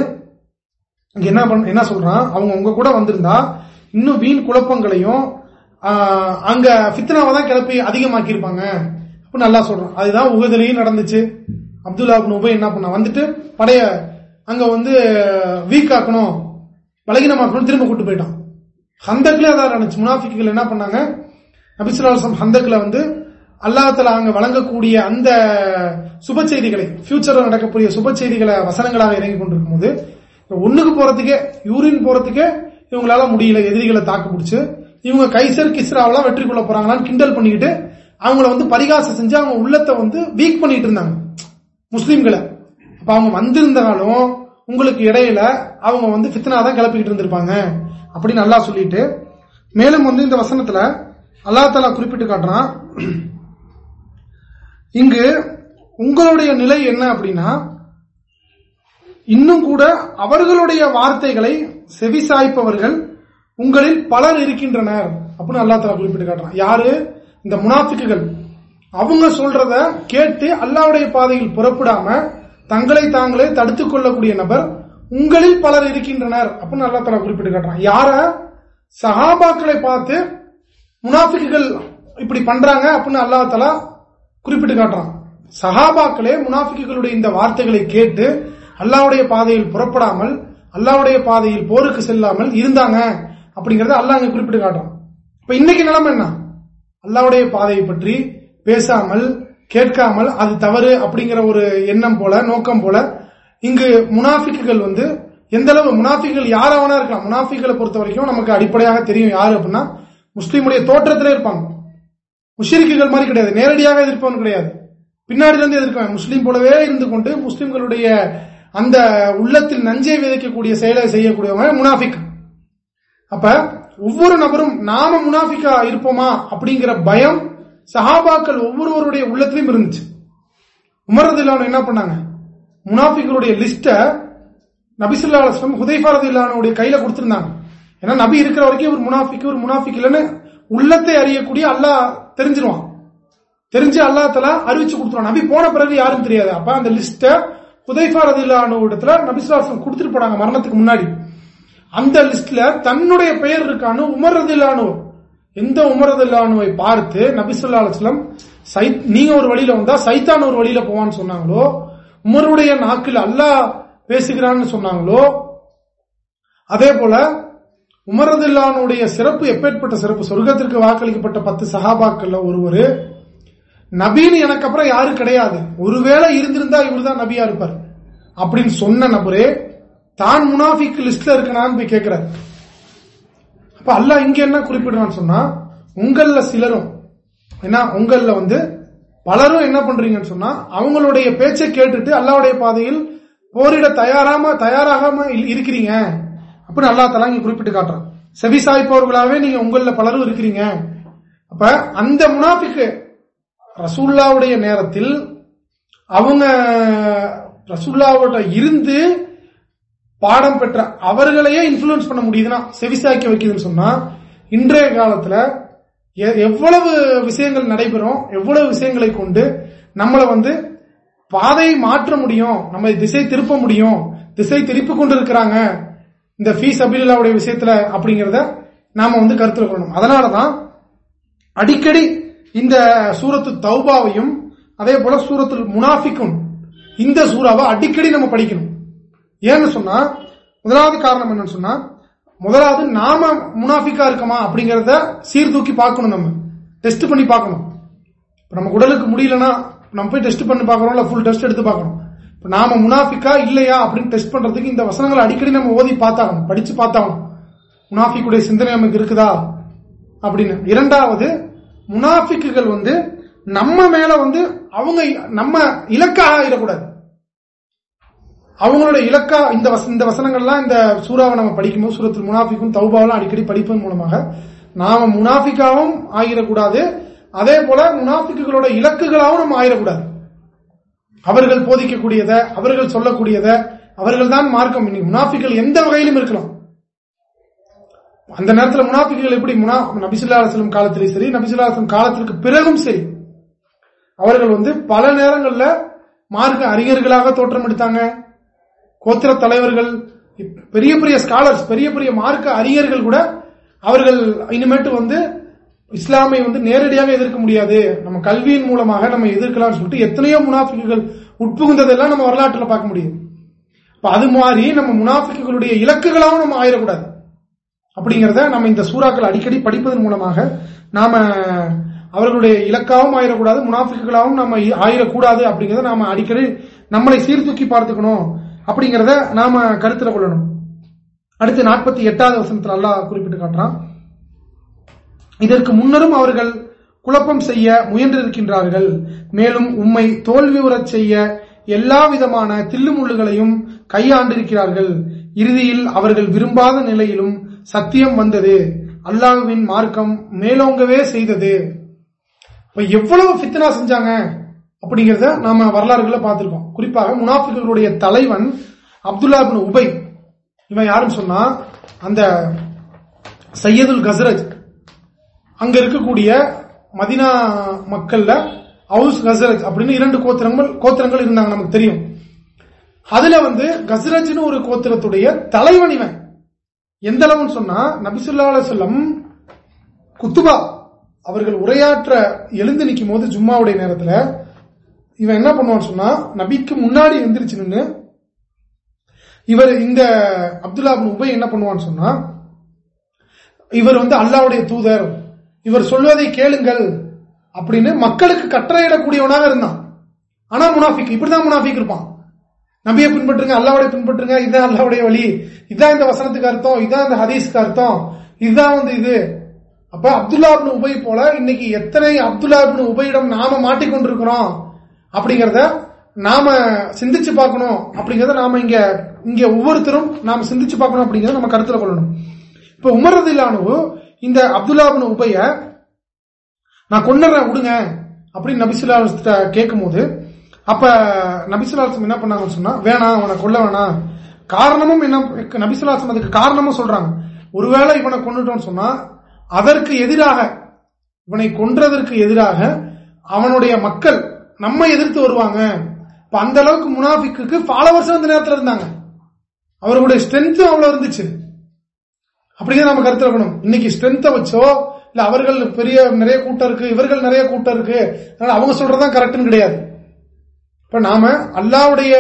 என்ன என்ன சொல்றான்? அவங்க உங்க கூட வந்திருந்தா இன்னும் வீண் குழப்பங்களையும் அங்க ஃபித்னாவை தான் கிளப்பி அதிகமாக்கி இருப்பாங்க அப்படின்னு நல்லா சொல்றான். அதுதான் உகதிலையும் நடந்துச்சு. அப்துல்லா உபை என்ன பண்ண வந்துட்டு படைய அங்க வந்து வீக் ஆக்கணும். பலகீனமாக்கணும் திரும்ப கூட்டு போயிட்டான். ஹந்தக்ல அதான் நடந்துச்சு. முனாஃபிக்குகள் என்ன பண்ணாங்க? நபிசுலாசம் ஹந்தக்ல வந்து அல்லாஹல அங்க வழங்கக்கூடிய அந்த சுப செய்திகளை ஃபியூச்சர்ல நடக்கக்கூடிய சுப செய்திகளை வசனங்களாக இறங்கி கொண்டிருக்கும் போது ஒண்ணுக்கு போறதுக்கே யூரின் போறதுக்கே இவங்களால முடியல எதிரிகளை தாக்கு பிடிச்சு. இவங்க கைசர் கிஸ்ராவெல்லாம் வெற்றி கொள்ள போறாங்களான்னு கிண்டல் பண்ணிக்கிட்டு அவங்கள வந்து பரிகாசம் செஞ்சு அவங்க உள்ளத்தை வந்து வீக் பண்ணிட்டு இருந்தாங்க. முஸ்லீம்களை. அப்ப அவங்க வந்திருந்தாலும் உங்களுக்கு இடையில அவங்க வந்து பித்தனா தான் கிளப்பிக்கிட்டு இருந்திருப்பாங்க. அப்படின்னு நல்லா சொல்லிட்டு மேலும் வந்து இந்த வசனத்துல அல்லா தலா குறிப்பிட்டு காட்டுறான். இங்கு உங்களுடைய நிலை என்ன அப்படின்னா இன்னும் கூட அவர்களுடைய வார்த்தைகளை செவிசாய்ப்பவர்கள் உங்களில் பலர் இருக்கின்றனர் அப்படின்னு அல்லா தலா குறிப்பிட்டு காட்டுறான். யாரு? இந்த முனாஃபிக்குகள். அவங்க சொல்றத கேட்டு அல்லாவுடைய பாதையில் புறப்படாம தங்களை தாங்களே தடுத்துக் கொள்ளக்கூடிய நபர் உங்களில் பலர் இருக்கின்றனர் அப்படின்னு அல்லா தலா குறிப்பிட்டு காட்டுறான். யார? சஹாபாக்களை பார்த்து முனாஃபிக்குகள் இப்படி பண்றாங்க அப்படின்னு அல்லா தலா குறிப்பிட்டு காட்டுறான். சஹாபாக்களே முனாஃபிக்குகளுடைய இந்த வார்த்தைகளை கேட்டு அல்லாவுடைய பாதையில் புறப்படாமல் அல்லாவுடைய பாதையில் போருக்கு செல்லாமல் இருந்தாங்க அப்படிங்கறத அல்லா அங்க குறிப்பிட்டு காட்டுறான். இப்ப இன்னைக்கு நிலைமை என்ன? அல்லாவுடைய பாதையை பற்றி பேசாமல் கேட்காமல் அது தவறு அப்படிங்கிற ஒரு எண்ணம் போல நோக்கம் போல இங்கு முனாஃபிக்குகள் வந்து எந்த அளவு முனாஃபிகள் யாராவனா இருக்கலாம். முனாஃபிகளை பொறுத்த வரைக்கும் நமக்கு அடிப்படையாக தெரியும் யாரு அப்படின்னா முஸ்லீமுடைய தோற்றத்திலே இருப்பாங்க. முஷிரிக்குகள் மாதிரி கிடையாது. நேரடியாக எதிர்ப்பவன் கிடையாது. பின்னாடி இருந்து எதிர்க்க முஸ்லீம் போலவே இருந்து கொண்டு முஸ்லீம்களுடைய அந்த உள்ளத்தில் நஞ்சை விதைக்கக்கூடிய செயலை செய்யக்கூடியவங்க முனாஃபிக். அப்ப ஒவ்வொரு நபரும் நாம முனாஃபிக்கா இருப்போமா அப்படிங்கிற பயம் சஹாபாக்கள் ஒவ்வொருவருடைய உள்ளத்திலும் இருந்துச்சு. உமரது என்ன பண்ணாங்க? முனாஃபிகளுடைய லிஸ்ட நபிசுல்லா அலுவலம் ஹுதைஃபாரது இல்லானுடைய கையில கொடுத்திருந்தாங்க. ஏன்னா நபி இருக்கிற வரைக்கும் ஒரு முனாஃபிக் ஒரு முனாஃபிக் இல்லைன்னு உள்ளத்தை அறியக்கூடிய அல்லாஹ் தெரிஞ்சிருவான். தெரிஞ்சு அல்லா தலா அறிவிச்சு கொடுத்துருவான். நபி போன பிறகு யாரும் தெரியாது. அப்ப அந்த லிஸ்ட ஹுதைஃபா ரதி இடத்துல நபிசுல்லாசம் கொடுத்துட்டு போனாங்க மரணத்துக்கு முன்னாடி. அந்த லிஸ்ட்ல தன்னுடைய பெயர் இருக்கான்னு உமர் ரதில்லானு எந்த உமர் ரதில்லானுவை பார்த்து நபிசுல்லா அலுவலம் நீங்க ஒரு வழியில வந்தா சைத்தான் ஒரு வழியில போவான்னு சொன்னாங்களோ உமருடைய நாக்கில் அல்லாஹ் பேசுகிறான்னு சொன்னாங்களோ அதே போல உமரதில்லானுடைய சிறப்பு எப்பேற்பட்ட சிறப்பு? சொர்க்கத்திற்கு வாக்களிக்கப்பட்ட பத்து சகாபாக்கள்ல ஒருவர் நபின்னு எனக்கு அப்புறம் யாரும் கிடையாது. ஒருவேளை இருந்திருந்தா இவர் தான் நபியா இருப்பார். அப்படின்னு சொன்ன நபரே தான் முனாஃபிக் லிஸ்ட்ல இருக்கனான்னு போய் கேட்கிறார் அப்ப அல்ல இங்க என்ன குறிப்பிடுறான்னு சொன்னா உங்கள்ல சிலரும் ஏன்னா உங்கள்ல வந்து பலரும் என்ன பண்றீங்கன்னு சொன்னா அவங்களுடைய பேச்சை கேட்டுட்டு அல்லாவுடைய பாதையில் போரிட தயாராம தயாராகாம இருக்கிறீங்க. அப்படின்னு அல்லா தலா இங்க குறிப்பிட்டு காட்டுறான். செவி சாய்ப்பவர்களாவே நீங்க உங்கள பலரும் இருக்கிறீங்க. அப்ப அந்த முனாஃபிக்கு ரசூல்லாவுடைய நேரத்தில் அவங்க ரசூல்லாவோட இருந்து பாடம் பெற்ற அவர்களையே இன்ஃபுளுன்ஸ் பண்ண முடியுதுன்னா செவிசாக்கி வைக்குதுன்னு சொன்னா இன்றைய காலத்துல எவ்வளவு விஷயங்கள் நடைபெறும் எவ்வளவு விஷயங்களை கொண்டு நம்மளை வந்து பாதையை மாற்ற முடியும் நம்ம திசை திருப்ப முடியும் திசை திருப்பி கொண்டு இருக்கிறாங்க இந்த ஃபீஸ் அபிலாவுடைய விஷயத்துல அப்படிங்கறத நாம வந்து கருத்தில் கொள்ளணும். அதனாலதான் அடிக்கடி இந்த சூரத்து தௌபாவையும் அதே போல சூரத்து முனாஃபிக்கும் இந்த சூறாவை அடிக்கடி நம்ம படிக்கணும். ஏன்னு சொன்னா முதலாவது காரணம் என்னன்னு சொன்னா முதலாவது நாம முனாஃபிக்கா இருக்கமா அப்படிங்கறத சீர்தூக்கி பார்க்கணும் நம்ம. டெஸ்ட் பண்ணி பார்க்கணும். நம்ம உடலுக்கு முடியலன்னா நம்ம போய் டெஸ்ட் பண்ணி பார்க்கறோம் ஃபுல் டெஸ்ட் எடுத்து பார்க்கணும். நாம முனாஃபிக்கா இல்லையா அப்படின்னு டெஸ்ட் பண்றதுக்கு இந்த வசனங்களை அடிக்கடி நம்ம ஓதி பார்த்தாகணும் படிச்சு பார்த்தாகணும். முனாஃபிக்குடைய சிந்தனை நமக்கு இருக்குதா அப்படின்னு. இரண்டாவது முனாஃபிக்குகள் வந்து நம்ம மேல வந்து அவங்க நம்ம இலக்காக ஆகிடக்கூடாது அவங்களோட இலக்கா இந்த இந்த வசனங்கள்லாம் இந்த சூறாவை நம்ம படிக்கும்போது சூரத்தில் முனாஃபிக்கும் தௌபாவெல்லாம் அடிக்கடி படிப்பதன் மூலமாக நாம முனாஃபிக்காவும் ஆகிடக்கூடாது அதே போல முனாஃபிக்குகளோட இலக்குகளாகவும் நம்ம ஆயிடக்கூடாது. அவர்கள் போதிக்கக்கூடியத அவர்கள் சொல்லக்கூடியத அவர்கள் தான் மார்க்கம். இன்னைக்கு முனாஃபிகள் எந்த வகையிலும் இருக்கலாம். அந்த நேரத்தில் முனாஃபிகள் எப்படி முனா நபிசுல்லா அலுவலம் சரி நபிசுல்லா காலத்திற்கு பிறகும் சரி அவர்கள் வந்து பல நேரங்களில் மார்க்க அறிஞர்களாக தோற்றம் எடுத்தாங்க. கோத்திர தலைவர்கள் பெரிய பெரிய ஸ்காலர்ஸ் பெரிய பெரிய மார்க்க அறிஞர்கள் கூட அவர்கள் இனிமேட்டு வந்து இஸ்லாமை வந்து நேரடியாக எதிர்க்க முடியாது. நம்ம கல்வியின் மூலமாக நம்ம எதிர்க்கலாம்னு சொல்லிட்டு எத்தனையோ முனாஃபிக்குகள் உட்புகுந்ததெல்லாம் நம்ம வரலாற்றில் பார்க்க முடியும். அது மாதிரி நம்ம முனாஃபிக்குகளுடைய இலக்குகளாகவும் நம்ம ஆயிடக்கூடாது. அப்படிங்கிறத நம்ம இந்த சூறாக்கள் அடிக்கடி படிப்பதன் மூலமாக நாம அவர்களுடைய இலக்காவும் ஆயிடக்கூடாது முனாஃபிக்குகளாகவும் நம்ம ஆயிடக்கூடாது அப்படிங்கறத நாம அடிக்கடி நம்மளை சீர்தூக்கி பார்த்துக்கணும் அப்படிங்கறத நாம கருத்தில் கொள்ளணும். அடுத்து நாற்பத்தி எட்டாவது வசனத்தில் அல்லாஹ் குறிப்பிட்டு காட்டுறான். இதற்கு முன்னரும் அவர்கள் குழப்பம் செய்ய முயன்றிருக்கின்றார்கள். மேலும் உம்மை தோல்வி உறச் செய்ய எல்லா விதமான தில்லுமுள்ளுகளையும் கையாண்டிருக்கிறார்கள். இறுதியில் அவர்கள் விரும்பாத நிலையிலும் சத்தியம் வந்தது. அல்லாஹுவின் மார்க்கம் மேலோங்கவே செய்தது. இப்ப எவ்வளவு பித்தனா செஞ்சாங்க? அப்படிங்கறத நாம வரலாறுகளை பார்த்திருக்கோம் குறிப்பாக முனாஃபிகளுடைய தலைவன் அப்துல்லா பின் உபை. இவன் யாருன்னு சொன்னா அந்த சையதுல் கசரஜ் அங்க இருக்கக்கூடிய மதினா மக்கள்ல ஹவுஸ் கசரஜ் அப்படின்னு இரண்டு கோத்திரங்கள் கோத்திரங்கள் இருந்தாங்க நமக்கு தெரியும். அதுல வந்து கசரஜ்னு ஒரு கோத்திரத்துடைய தலைவன் இவன். எந்த அளவுன்னு சொன்னா நபிசுல்லா செல்லம் குத்துபா அவர்கள் உரையாற்ற எழுந்து நிற்கும் போது ஜும்மாவுடைய நேரத்தில் இவன் என்ன பண்ணுவான்னு சொன்னா நபிக்கு முன்னாடி எந்திரிச்சு நின்று இவர் இந்த அப்துல்லா உபை என்ன பண்ணுவான்னு சொன்னா இவர் வந்து அல்லாவுடைய தூதர் இவர் சொல்வதை கேளுங்கள் அப்படின்னு மக்களுக்கு கட்டளையிடக்கூடியவனாக இருந்தான். ஆனா முனாஃபிக் இப்படிதான் முனாஃபிக் இருப்பான். நபியை பின்பற்றுங்க அல்லாவுடைய பின்பற்றுங்க இதுதான் அல்லாவுடைய வழி இதுதான் இந்த வசனத்துக்கு அர்த்தம் இதுதான் இந்த ஹதீஸ்க்கு அர்த்தம் இதுதான் வந்து இது. அப்ப அப்துல்லா உபை போல இன்னைக்கு எத்தனை அப்துல்லா உபயிடம் நாம மாட்டிக்கொண்டிருக்கிறோம் அப்படிங்கறத நாம சிந்திச்சு பார்க்கணும் அப்படிங்கறத நாம இங்க இங்க ஒவ்வொருத்தரும் நாம சிந்திச்சு பார்க்கணும் அப்படிங்கறத நம்ம கருத்துல கொள்ளணும். இப்ப உமரதில்லானு இந்த அப்துல்லா அப்துல்லாபின் உபைய நான் கொண்டுறேன் விடுங்க அப்படின்னு நபிசுல்லா கேட்கும் போது அப்ப நபிசுலாசம் என்ன பண்ணாங்கன்னு சொன்னா வேணாம் அவனை கொல்ல வேணாம் காரணமும் என்ன நபிசுலாசம் அதுக்கு காரணமும் சொல்றாங்க. ஒருவேளை இவனை கொண்டுட்டோம்னு சொன்னா அதற்கு எதிராக இவனை கொன்றதற்கு எதிராக அவனுடைய மக்கள் நம்ம எதிர்த்து வருவாங்க. இப்ப அந்த அளவுக்கு முனாஃபிக்கு ஃபாலோவர்ஸ் அந்த நேரத்தில் இருந்தாங்க. அவர்களுடைய ஸ்ட்ரென்த் அவ்வளவு இருந்துச்சு. அப்படிதான் நம்ம கருத்து இருக்கணும் இன்னைக்கு ஸ்ட்ரென்த்தை வச்சோ இல்ல அவர்கள் பெரிய நிறைய கூட்டம் இருக்கு இவர்கள் நிறைய கூட்டம் இருக்கு அதனால அவங்க சொல்றதுதான் கரெக்ட்னு கிடையாது. இப்ப நாம அல்லாவுடைய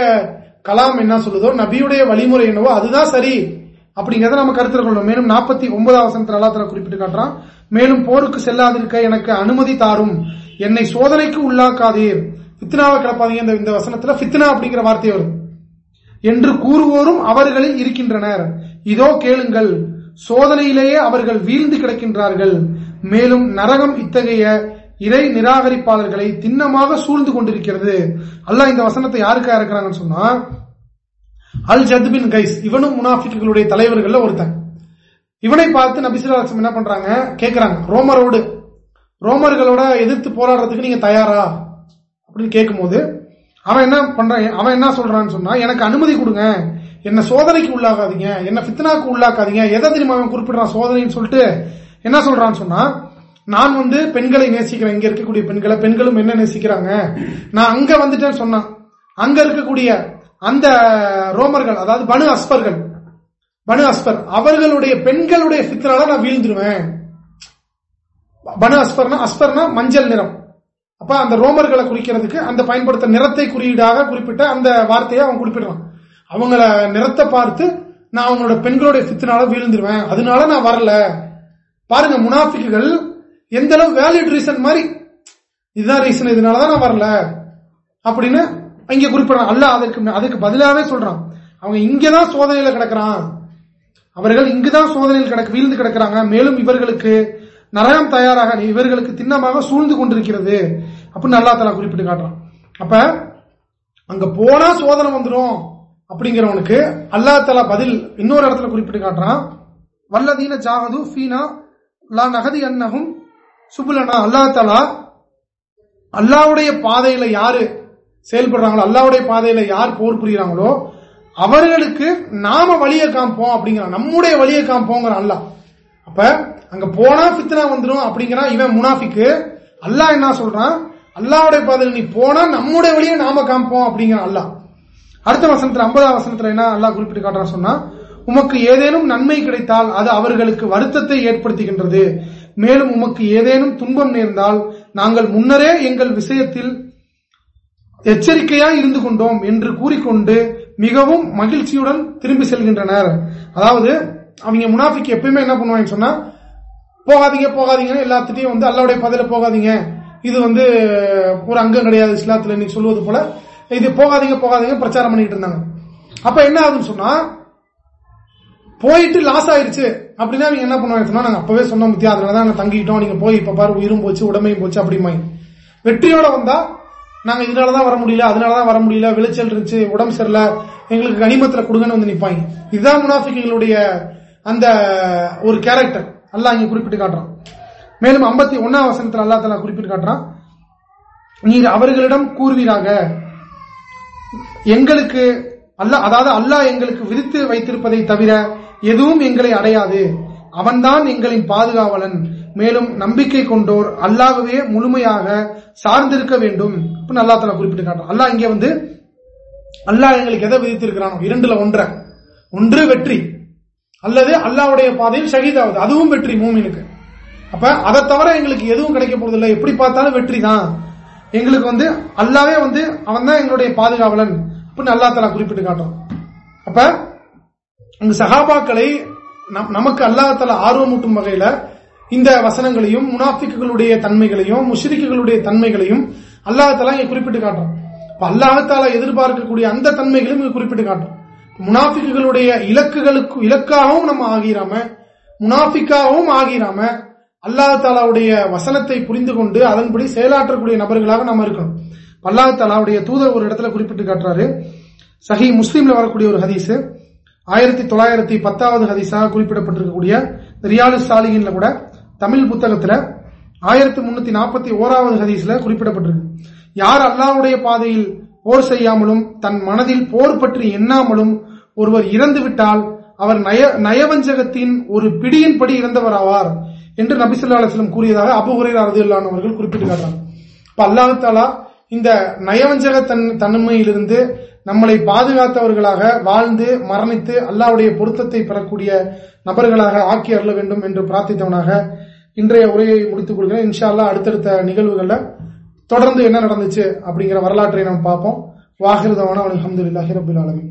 கலாம் என்ன சொல்லுதோ நபியுடைய வழிமுறை என்னவோ அதுதான் சரி அப்படிங்கறத நம்ம கருத்தில் கொள்ளணும் மேலும் நாற்பத்தி ஒன்பதாம் வசனத்தில் அல்லாத்துல குறிப்பிட்டு காட்டுறான் மேலும் போருக்கு செல்லாதிருக்க எனக்கு அனுமதி தாரும். என்னை சோதனைக்கு உள்ளாக்காதீர். பித்னாவை கிளப்பாதீங்க. இந்த வசனத்துல பித்னா அப்படிங்கிற வார்த்தை வரும். என்று கூறுவோரும் அவர்களில் இருக்கின்றனர். இதோ கேளுங்கள் சோதனையிலேயே அவர்கள் வீழ்ந்து கிடக்கின்றார்கள். மேலும் நரகம் இத்தகைய இறை நிராகரிப்பாளர்களை திண்ணமாக சூழ்ந்து கொண்டிருக்கிறது. அல்ல இந்த வசனத்தை யாருக்கா இருக்கிறாங்கன்னு சொன்னா அல் ஜத்பின் கைஸ் இவனும் முனாஃபிக்குகளுடைய தலைவர்கள் ஒருத்தன். இவனை பார்த்து நபிசுலாசம் என்ன பண்றாங்க? கேட்கிறாங்க ரோமரோடு. ரோமர்களோட எதிர்த்து போராடுறதுக்கு நீங்க தயாரா? அப்படின்னு கேட்கும்போது அவன் என்ன பண்றான் அவன் என்ன சொல்றான்னு சொன்னா எனக்கு அனுமதி கொடுங்க. என்ன சோதனைக்கு உள்ளாகாதீங்க என்ன பித்னாக்கு உள்ளாக்காதீங்க. எதை தெரியுமா அவன் குறிப்பிடுறான் சோதனைன்னு சொல்லிட்டு என்ன சொல்றான்னு சொன்னா நான் வந்து பெண்களை நேசிக்கிறேன். இங்க இருக்கக்கூடிய பெண்களை பெண்களும் என்ன நேசிக்கிறாங்க? நான் அங்க வந்துட்டேன்னு சொன்னான் அங்க இருக்கக்கூடிய அந்த ரோமர்கள் அதாவது பனு அஸ்பர்கள் பனு அஸ்பர் அவர்களுடைய பெண்களுடைய பித்தனால நான் வீழ்ந்துருவேன். பனு அஸ்பர்னா அஸ்பர்னா மஞ்சள் நிறம். அப்ப அந்த ரோமர்களை குறிக்கிறதுக்கு அந்த பயன்படுத்த நிறத்தை குறியீடாக குறிப்பிட்ட அந்த வார்த்தையை அவன் குறிப்பிடுறான். அவங்கள நிறத்தை பார்த்து நான் அவங்களோட பெண்களுடைய பித்தனால வீழ்ந்துருவேன். அதனால நான் வரல. பாருங்க முனாஃபிக்குகள் எந்த அளவு வேலிட் ரீசன் மாதிரி இதுதான் ரீசன் இதனாலதான் நான் வரல அப்படின்னு இங்க குறிப்பிடறான். அல்ல அதற்கு அதுக்கு பதிலாவே சொல்றான். அவங்க இங்கதான் சோதனையில கிடக்கிறான். அவர்கள் இங்குதான் சோதனையில் கிடக்க வீழ்ந்து கிடக்கிறாங்க. மேலும் இவர்களுக்கு நரகம் தயாராக இவர்களுக்கு திண்ணமாக சூழ்ந்து கொண்டிருக்கிறது அப்படின்னு அல்லா தலா குறிப்பிட்டு காட்டுறான். அப்ப அங்க போனா சோதனை வந்துடும் அப்படிங்கிறவனுக்கு அல்லா தலா பதில் இன்னொரு இடத்துல குறிப்பிட்டு காட்டுறான். வல்லதீன ஜாகது ஃபீனா லா நகதி அன்னகும் சுபுலனா அல்லா தலா அல்லாவுடைய பாதையில யாரு செயல்படுறாங்களோ அல்லாவுடைய பாதையில யார் போர் புரியுறாங்களோ அவர்களுக்கு நாம வழியை காமிப்போம் அப்படிங்கிறான் நம்முடைய வழியை காமிப்போங்கிறான் அல்லா அப்ப அங்க போனா பித்தனா வந்துடும் அப்படிங்கிறான் இவன் முனாஃபிக்கு அல்லாஹ் என்ன சொல்றான்? அல்லாவுடைய பாதையில் நீ போனா நம்முடைய வழியை நாம காமிப்போம் அப்படிங்கிறான் அல்லா அடுத்த வசனத்துல ஐம்பதாம் வசனத்துல என்ன அல்லாஹ் குறிப்பிட்டு காட்டுறான் சொன்னா உமக்கு ஏதேனும் நன்மை கிடைத்தால் அது அவர்களுக்கு வருத்தத்தை ஏற்படுத்துகின்றது. மேலும் உமக்கு ஏதேனும் துன்பம் நேர்ந்தால் நாங்கள் முன்னரே எங்கள் விஷயத்தில் எச்சரிக்கையாய் இருந்து கொண்டோம் என்று கூறிக்கொண்டு மிகவும் மகிழ்ச்சியுடன் திரும்பி செல்கின்றனர். அதாவது அவங்க முனாஃபிக்கு எப்பயுமே என்ன பண்ணுவாங்கன்னு சொன்னா போகாதீங்க போகாதீங்க எல்லாத்துட்டையும் வந்து அல்லாவுடைய பதில போகாதீங்க. இது வந்து ஒரு அங்கம் கிடையாது இஸ்லாத்துல நீ சொல்லுவது போல இது போகாதீங்க போகாதீங்க பிரச்சாரம் பண்ணிட்டு இருந்தாங்க. அப்ப என்ன ஆகுதுன்னு சொன்னா போயிட்டு லாஸ் ஆயிருச்சு அப்படின்னா அவங்க என்ன பண்ணுவாங்க சொன்னா நாங்க அப்பவே சொன்ன முத்தியா அதனாலதான் நாங்க தங்கிட்டோம். நீங்க போய் இப்ப பாரு உயிரும் போச்சு உடமையும் போச்சு அப்படிமா வெற்றியோட வந்தா நாங்க இதனாலதான் வர முடியல அதனாலதான் வர முடியல விளைச்சல் இருந்துச்சு உடம்பு சரியில்லை எங்களுக்கு கனிமத்துல கொடுங்கன்னு வந்து நிப்பாங்க. இதுதான் முனாஃபிகளுடைய அந்த ஒரு கேரக்டர் அல்லா இங்க குறிப்பிட்டு காட்டுறான். மேலும் ஐம்பத்தி ஒன்னாம் வசனத்தில் அல்லா தலா குறிப்பிட்டு காட்டுறான். நீர் அவர்களிடம் கூறுவீராக. எங்களுக்கு அல்லாஹ் அதாவது அல்லாஹ் எங்களுக்கு விதித்து வைத்திருப்பதை தவிர எதுவும் எங்களை அடையாது. அவன்தான் எங்களின் பாதுகாவலன். மேலும் நம்பிக்கை கொண்டோர் அல்லாகவே முழுமையாக சார்ந்திருக்க வேண்டும். அல்லா தலா குறிப்பிட்டு காட்டுறோம் அல்லாஹ் இங்கே வந்து அல்லாஹ் எங்களுக்கு எதை விதித்திருக்கிறானோ இரண்டுல ஒன்றை. ஒன்று வெற்றி. அல்லது அல்லாவுடைய பாதையில் ஷகிதாவது அதுவும் வெற்றி மூமினுக்கு. அப்ப அதை தவிர எங்களுக்கு எதுவும் கிடைக்க போறதில்லை. எப்படி பார்த்தாலும் வெற்றி தான் எங்களுக்கு வந்து அல்லாவே வந்து அவன் தான் எங்களுடைய பாதுகாவலன். அப்படின்னு அல்லா தலா குறிப்பிட்டு காட்டும் அப்ப அங்கு சகாபாக்களை நமக்கு அல்லாஹால ஆர்வமூட்டும் வகையில இந்த வசனங்களையும் முனாஃபிக்குகளுடைய தன்மைகளையும் முஷ்ரிக்குகளுடைய தன்மைகளையும் அல்லாஹால இங்க குறிப்பிட்டு காட்டும் அல்லாஹால எதிர்பார்க்கக்கூடிய அந்த தன்மைகளையும் இங்க குறிப்பிட்டு காட்டும் முனாஃபிக்குகளுடைய இலக்குகளுக்கு இலக்காகவும் நம்ம ஆகிராம முனாஃபிக்காகவும் ஆகிராம அல்லாஹ் தாலாவுடைய வசனத்தை புரிந்து கொண்டு அதன்படி செயலாற்றக்கூடிய நபர்களாக நாம் இருக்கணும். பல்லாத்தாலாவுடைய தூதர் ஒரு இடத்துல குறிப்பிட்டு காட்டுறாரு. சஹி முஸ்லீம்ல வரக்கூடிய ஒரு ஹதீஸ். ஆயிரத்தி தொள்ளாயிரத்தி பத்தாவது ஹதீஸாக குறிப்பிடப்பட்டிருக்கக்கூடிய ரியாலு சாலிகின்ல கூட தமிழ் புத்தகத்துல ஆயிரத்தி முன்னூத்தி நாற்பத்தி ஓராவது ஹதீஸ்ல குறிப்பிடப்பட்டிருக்கு. யார் அல்லாவுடைய பாதையில் போர் செய்யாமலும் தன் மனதில் போர் பற்றி எண்ணாமலும் ஒருவர் இறந்துவிட்டால் அவர் நய நயவஞ்சகத்தின் ஒரு பிடியின்படி இறந்தவர் ஆவார் என்று நபிசுல்லா அலுவலம் கூறியதாக அபுகுரை அவர்கள் குறிப்பிட்டு காட்டுறாங்க. இப்ப அல்லாஹாலா இந்த நயவஞ்சக தன் தன்மையிலிருந்து நம்மளை பாதுகாத்தவர்களாக வாழ்ந்து மரணித்து அல்லாவுடைய பொருத்தத்தை பெறக்கூடிய நபர்களாக ஆக்கி அருள வேண்டும் என்று பிரார்த்தித்தவனாக இன்றைய உரையை முடித்துக் கொள்கிறேன். இன்ஷால்லா அடுத்தடுத்த நிகழ்வுகள்ல தொடர்ந்து என்ன நடந்துச்சு அப்படிங்கிற வரலாற்றை நாம் பார்ப்போம். வாகிருதவான அலமதுல்லாஹி ரபுல் ஆலமின்.